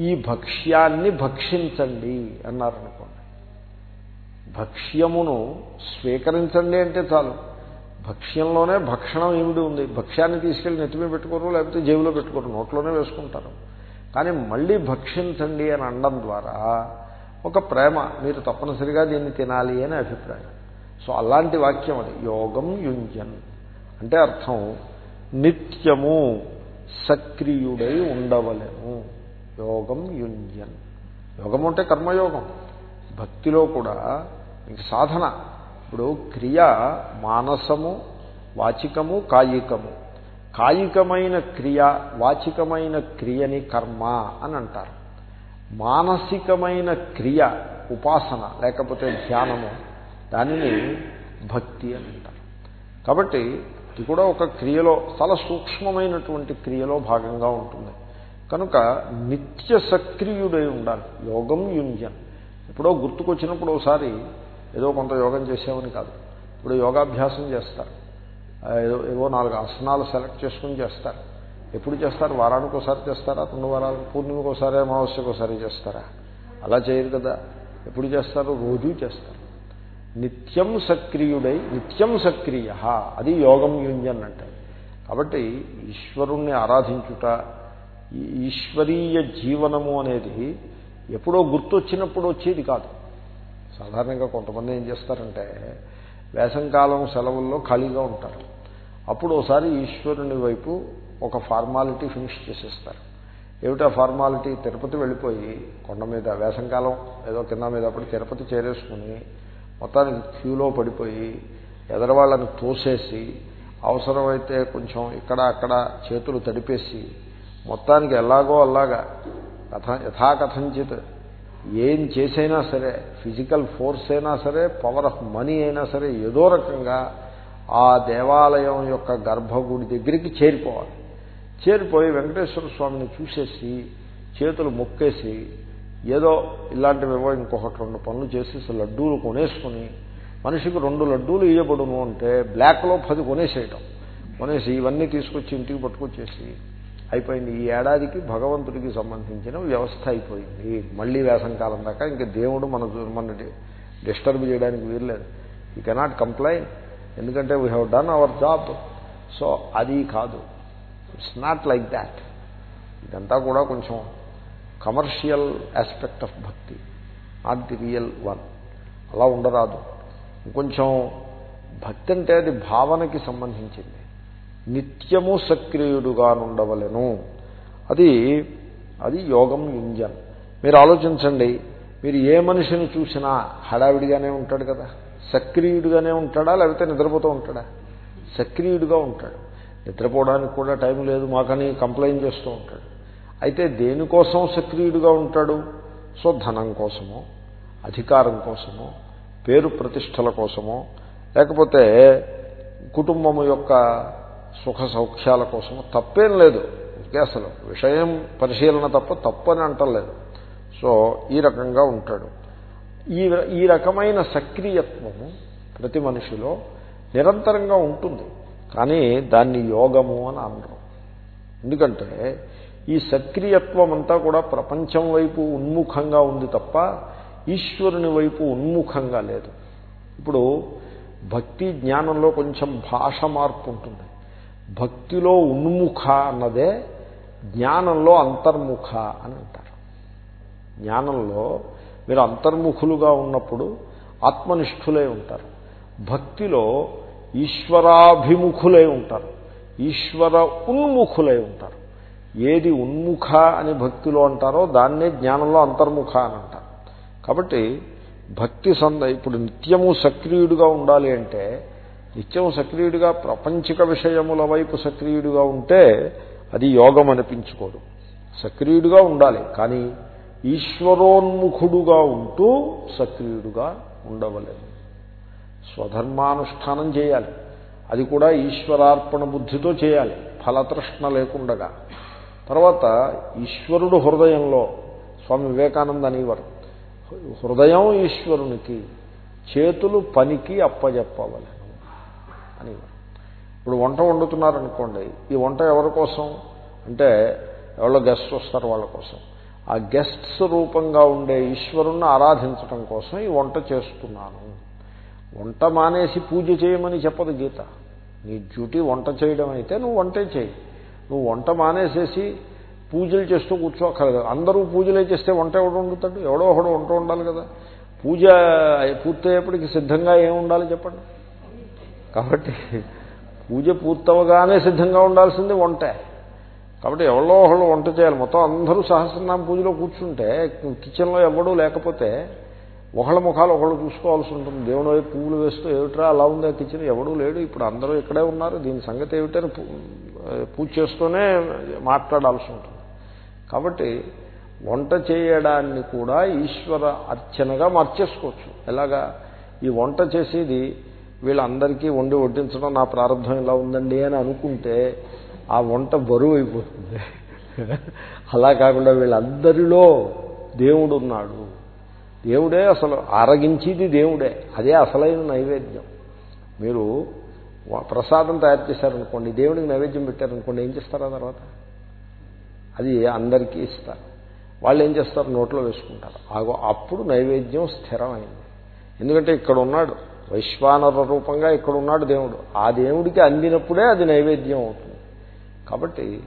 ఈ భక్ష్యాన్ని భక్షించండి అన్నారనుకోండి. భక్ష్యమును స్వీకరించండి అంటే చాలు. భక్ష్యంలోనే భక్షణం ఏమిటి ఉంది? భక్ష్యాన్ని తీసుకెళ్ళి నెత్తిమీ పెట్టుకోరు లేకపోతే జేబులో పెట్టుకోరు నోట్లోనే వేసుకుంటారు. కానీ మళ్ళీ భక్షించండి అని అనడం ద్వారా ఒక ప్రేమ మీరు తప్పనిసరిగా దీన్ని తినాలి అనే అభిప్రాయం. సో అలాంటి వాక్యం అది. యోగం యుంజన్. అంటే అర్థం నిత్యము సక్రియుడై ఉండవలేము యోగం యుంజన్. యోగం అంటే కర్మయోగం. భక్తిలో కూడా ఇంక సాధన. ఇప్పుడు క్రియ మానసము వాచికము కాయికము. కాయికమైన క్రియ వాచికమైన క్రియని కర్మ అని అంటారు. మానసికమైన క్రియ ఉపాసన లేకపోతే ధ్యానము దానిని భక్తి అని అంటారు. కాబట్టి ఇది కూడా ఒక క్రియలో చాలా సూక్ష్మమైనటువంటి క్రియలో భాగంగా ఉంటుంది. కనుక నిత్య సక్రియుడై ఉండాలి. యోగం యుంజన్. ఎప్పుడో గుర్తుకొచ్చినప్పుడు ఒకసారి ఏదో కొంత యోగం చేసామని కాదు. ఇప్పుడు యోగాభ్యాసం చేస్తారు. ఏదో ఏవో నాలుగు ఆసనాలు సెలెక్ట్ చేసుకుని చేస్తారు. ఎప్పుడు చేస్తారు? వారానికి ఒకసారి చేస్తారా? రెండు వారాలకు పూర్ణిమకి ఒకసారి అమావాస్యకు ఒకసారి చేస్తారా? అలా చేయరు కదా. ఎప్పుడు చేస్తారు? రోజూ చేస్తారు. నిత్యం సక్రియుడై నిత్యం సక్రియ. అది యోగం యుంజన్ అంటే కాబట్టి ఈశ్వరుణ్ణి ఆరాధించుట ఈశ్వరీయ జీవనము అనేది ఎప్పుడో గుర్తొచ్చినప్పుడు వచ్చేది కాదు. సాధారణంగా కొంతమంది ఏం చేస్తారంటే వేసంకాలం సెలవుల్లో ఖాళీగా ఉంటారు. అప్పుడు ఒకసారి ఈశ్వరుని వైపు ఒక ఫార్మాలిటీ ఫినిష్ చేసేస్తారు. ఏమిటా ఫార్మాలిటీ? తిరుపతి వెళ్ళిపోయి కొండ మీద వేసంకాలం ఏదో కింద మీద అప్పుడు తిరుపతి చేరేసుకుని మొత్తానికి క్యూలో పడిపోయి ఎదరవాళ్ళని తోసేసి అవసరమైతే కొంచెం ఇక్కడ అక్కడ చేతులు తడిపేసి మొత్తానికి ఎలాగో అలాగా కథ యథాకథంచిత్. ఏం చేసైనా సరే ఫిజికల్ ఫోర్స్ అయినా సరే పవర్ ఆఫ్ మనీ అయినా సరే ఏదో రకంగా ఆ దేవాలయం యొక్క గర్భగుడి దగ్గరికి చేరిపోవాలి. చేరిపోయి వెంకటేశ్వర స్వామిని చూసేసి చేతులు మొక్కేసి ఏదో ఇలాంటివేవో ఇంకొకటి రెండు పనులు చేసేసి లడ్డూలు కొనేసుకుని మనిషికి రెండు లడ్డూలు ఇవ్వబడును అంటే బ్లాక్లో పది కొనేసేయటం. కొనేసి ఇవన్నీ తీసుకొచ్చి ఇంటికి పట్టుకొచ్చేసి అయిపోయింది. ఈ ఏడాదికి భగవంతుడికి సంబంధించిన వ్యవస్థ అయిపోయింది. మళ్ళీ వేసంకాలం దాకా ఇంకా దేవుడు మన మన డిస్టర్బ్ చేయడానికి వీల్లేదు. యూ కెనాట్ కంప్లైన్ ఎందుకంటే we have done our job so అది కాదు. ఇట్స్ నాట్ లైక్ దాట్ ఇదంతా కూడా కొంచెం commercial aspect of bhakti not the real one అలా ఉండరాదు. కొంచెం భక్తి అంటే అది భావనకి సంబంధించింది. నిత్యము సక్రియుడుగా ఉండవలను అది అది యోగం యుంజన్. మీరు ఆలోచించండి మీరు ఏ మనిషిని చూసినా హడావిడిగానే ఉంటాడు కదా? సక్రియుడిగానే ఉంటాడా లేకపోతే నిద్రపోతూ ఉంటాడా? సక్రియుడిగా ఉంటాడు. నిద్రపోవడానికి కూడా టైం లేదు మాకని కంప్లైంట్ చేస్తూ ఉంటాడు. అయితే దేనికోసం సక్రియుడిగా ఉంటాడు? సో ధనం కోసమో అధికారం కోసమో పేరు ప్రతిష్టల కోసమో లేకపోతే కుటుంబము యొక్క సుఖ సౌఖ్యాల కోసము తప్పేం లేదు. అసలు విషయం పరిశీలన తప్ప తప్పని అంటలేదు. సో ఈ రకంగా ఉంటాడు. ఈ ఈ రకమైన సక్రియత్వము ప్రతి మనిషిలో నిరంతరంగా ఉంటుంది. కానీ దాన్ని యోగము అని అనరు. ఎందుకంటే ఈ సక్రియత్వం అంతా కూడా ప్రపంచం వైపు ఉన్ముఖంగా ఉంది తప్ప ఈశ్వరుని వైపు ఉన్ముఖంగా లేదు. ఇప్పుడు భక్తి జ్ఞానంలో కొంచెం భాష మార్పు ఉంటుంది. భక్తిలో ఉన్ముఖ అన్నదే జ్ఞానంలో అంతర్ముఖ అని అంటారు. జ్ఞానంలో మీరు అంతర్ముఖులుగా ఉన్నప్పుడు ఆత్మనిష్ఠులై ఉంటారు. భక్తిలో ఈశ్వరాభిముఖులై ఉంటారు. ఈశ్వర ఉన్ముఖులై ఉంటారు. ఏది ఉన్ముఖ అని భక్తిలో అంటారో దాన్నే జ్ఞానంలో అంతర్ముఖ అని అంటారు. కాబట్టి భక్తి సంద ఇప్పుడు నిత్యము సక్రియుడుగా ఉండాలి అంటే నిత్యం సక్రియుడిగా ప్రపంచిక విషయముల వైపు సక్రియుడిగా ఉంటే అది యోగం అనిపించుకోదు సక్రియుడిగా ఉండాలి కానీ ఈశ్వరోన్ముఖుడుగా ఉంటూ సక్రియుడుగా ఉండవలేదు. స్వధర్మానుష్ఠానం చేయాలి. అది కూడా ఈశ్వరార్పణ బుద్ధితో చేయాలి ఫలతృష్ణ లేకుండగా. తర్వాత ఈశ్వరుడు హృదయంలో స్వామి వివేకానంద అనేవారు హృదయం ఈశ్వరునికి చేతులు పనికి అప్పజెప్పవలను అనేవారు ఇప్పుడు వంట వండుతున్నారనుకోండి ఈ వంట ఎవరి కోసం? అంటే ఎవరో గెస్ట్ వస్తారు వాళ్ళ కోసం. ఆ గెస్ట్స్ రూపంగా ఉండే ఈశ్వరుణ్ణి ఆరాధించడం కోసం ఈ వంట చేస్తున్నాను. వంట మానేసి పూజ చేయమని చెప్పదు గీత. నీ డ్యూటీ వంట చేయడం అయితే నువ్వు వంటే చేయి. నువ్వు వంట మానేసేసి పూజలు చేస్తూ కూర్చోక్కర్లేదు. అందరూ పూజలే చేస్తే వంట ఎవడు వండుతాడు? ఎవడో ఒకడు వంట ఉండాలి కదా. పూజ పూర్తయ్యేప్పటికి సిద్ధంగా ఏమి ఉండాలి చెప్పండి? కాబట్టి పూజ పూర్తవగానే సిద్ధంగా ఉండాల్సింది వంటే. కాబట్టి ఎవరో ఒకళ్ళు వంట చేయాలి. మొత్తం అందరూ సహస్రనామ పూజలో కూర్చుంటే కిచెన్లో ఎవడూ లేకపోతే ఒకళ్ళ ముఖాలు ఒకళ్ళు చూసుకోవాల్సి ఉంటుంది. దేవుడు వైపు పువ్వులు వేస్తూ ఏమిట్రా అలా ఉందా కిచెన్? ఎవడూ లేడు. ఇప్పుడు అందరూ ఇక్కడే ఉన్నారు. దీని సంగతి ఏమిటని పూజ చేస్తూనే మాట్లాడాల్సి ఉంటుంది. కాబట్టి వంట చేయడాన్ని కూడా ఈశ్వర అర్చనగా మార్చేసుకోవచ్చు. ఎలాగా? ఈ వంట చేసేది వీళ్ళందరికీ వండి వడ్డించడం నా ప్రారంభం ఇలా ఉందండి అని అనుకుంటే ఆ వంట బరువు అయిపోతుంది. అలా కాకుండా వీళ్ళందరిలో దేవుడు ఉన్నాడు. దేవుడే అసలు ఆరగించేది దేవుడే. అదే అసలైన నైవేద్యం. మీరు ప్రసాదం తయారు చేశారనుకోండి దేవుడికి నైవేద్యం పెట్టారనుకోండి ఏం చేస్తారు ఆ తర్వాత? అది అందరికీ ఇస్తారు. వాళ్ళు ఏం చేస్తారు? నోట్లో వేసుకుంటారు. అప్పుడు నైవేద్యం స్థిరమైంది. ఎందుకంటే ఇక్కడ ఉన్నాడు. వైశ్వానర రూపంగా ఇక్కడ ఉన్నాడు దేవుడు. ఆ దేవుడికి అందినప్పుడే అది నైవేద్యం అవుతుంది. కాబట్టి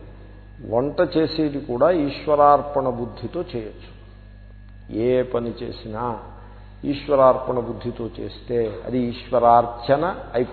వంట చేసేది కూడా ఈశ్వరార్పణ బుద్ధితో చేయొచ్చు. ఏ పని చేసినా ఈశ్వరార్పణ బుద్ధితో చేస్తే అది ఈశ్వరార్చన అయిపోతుంది.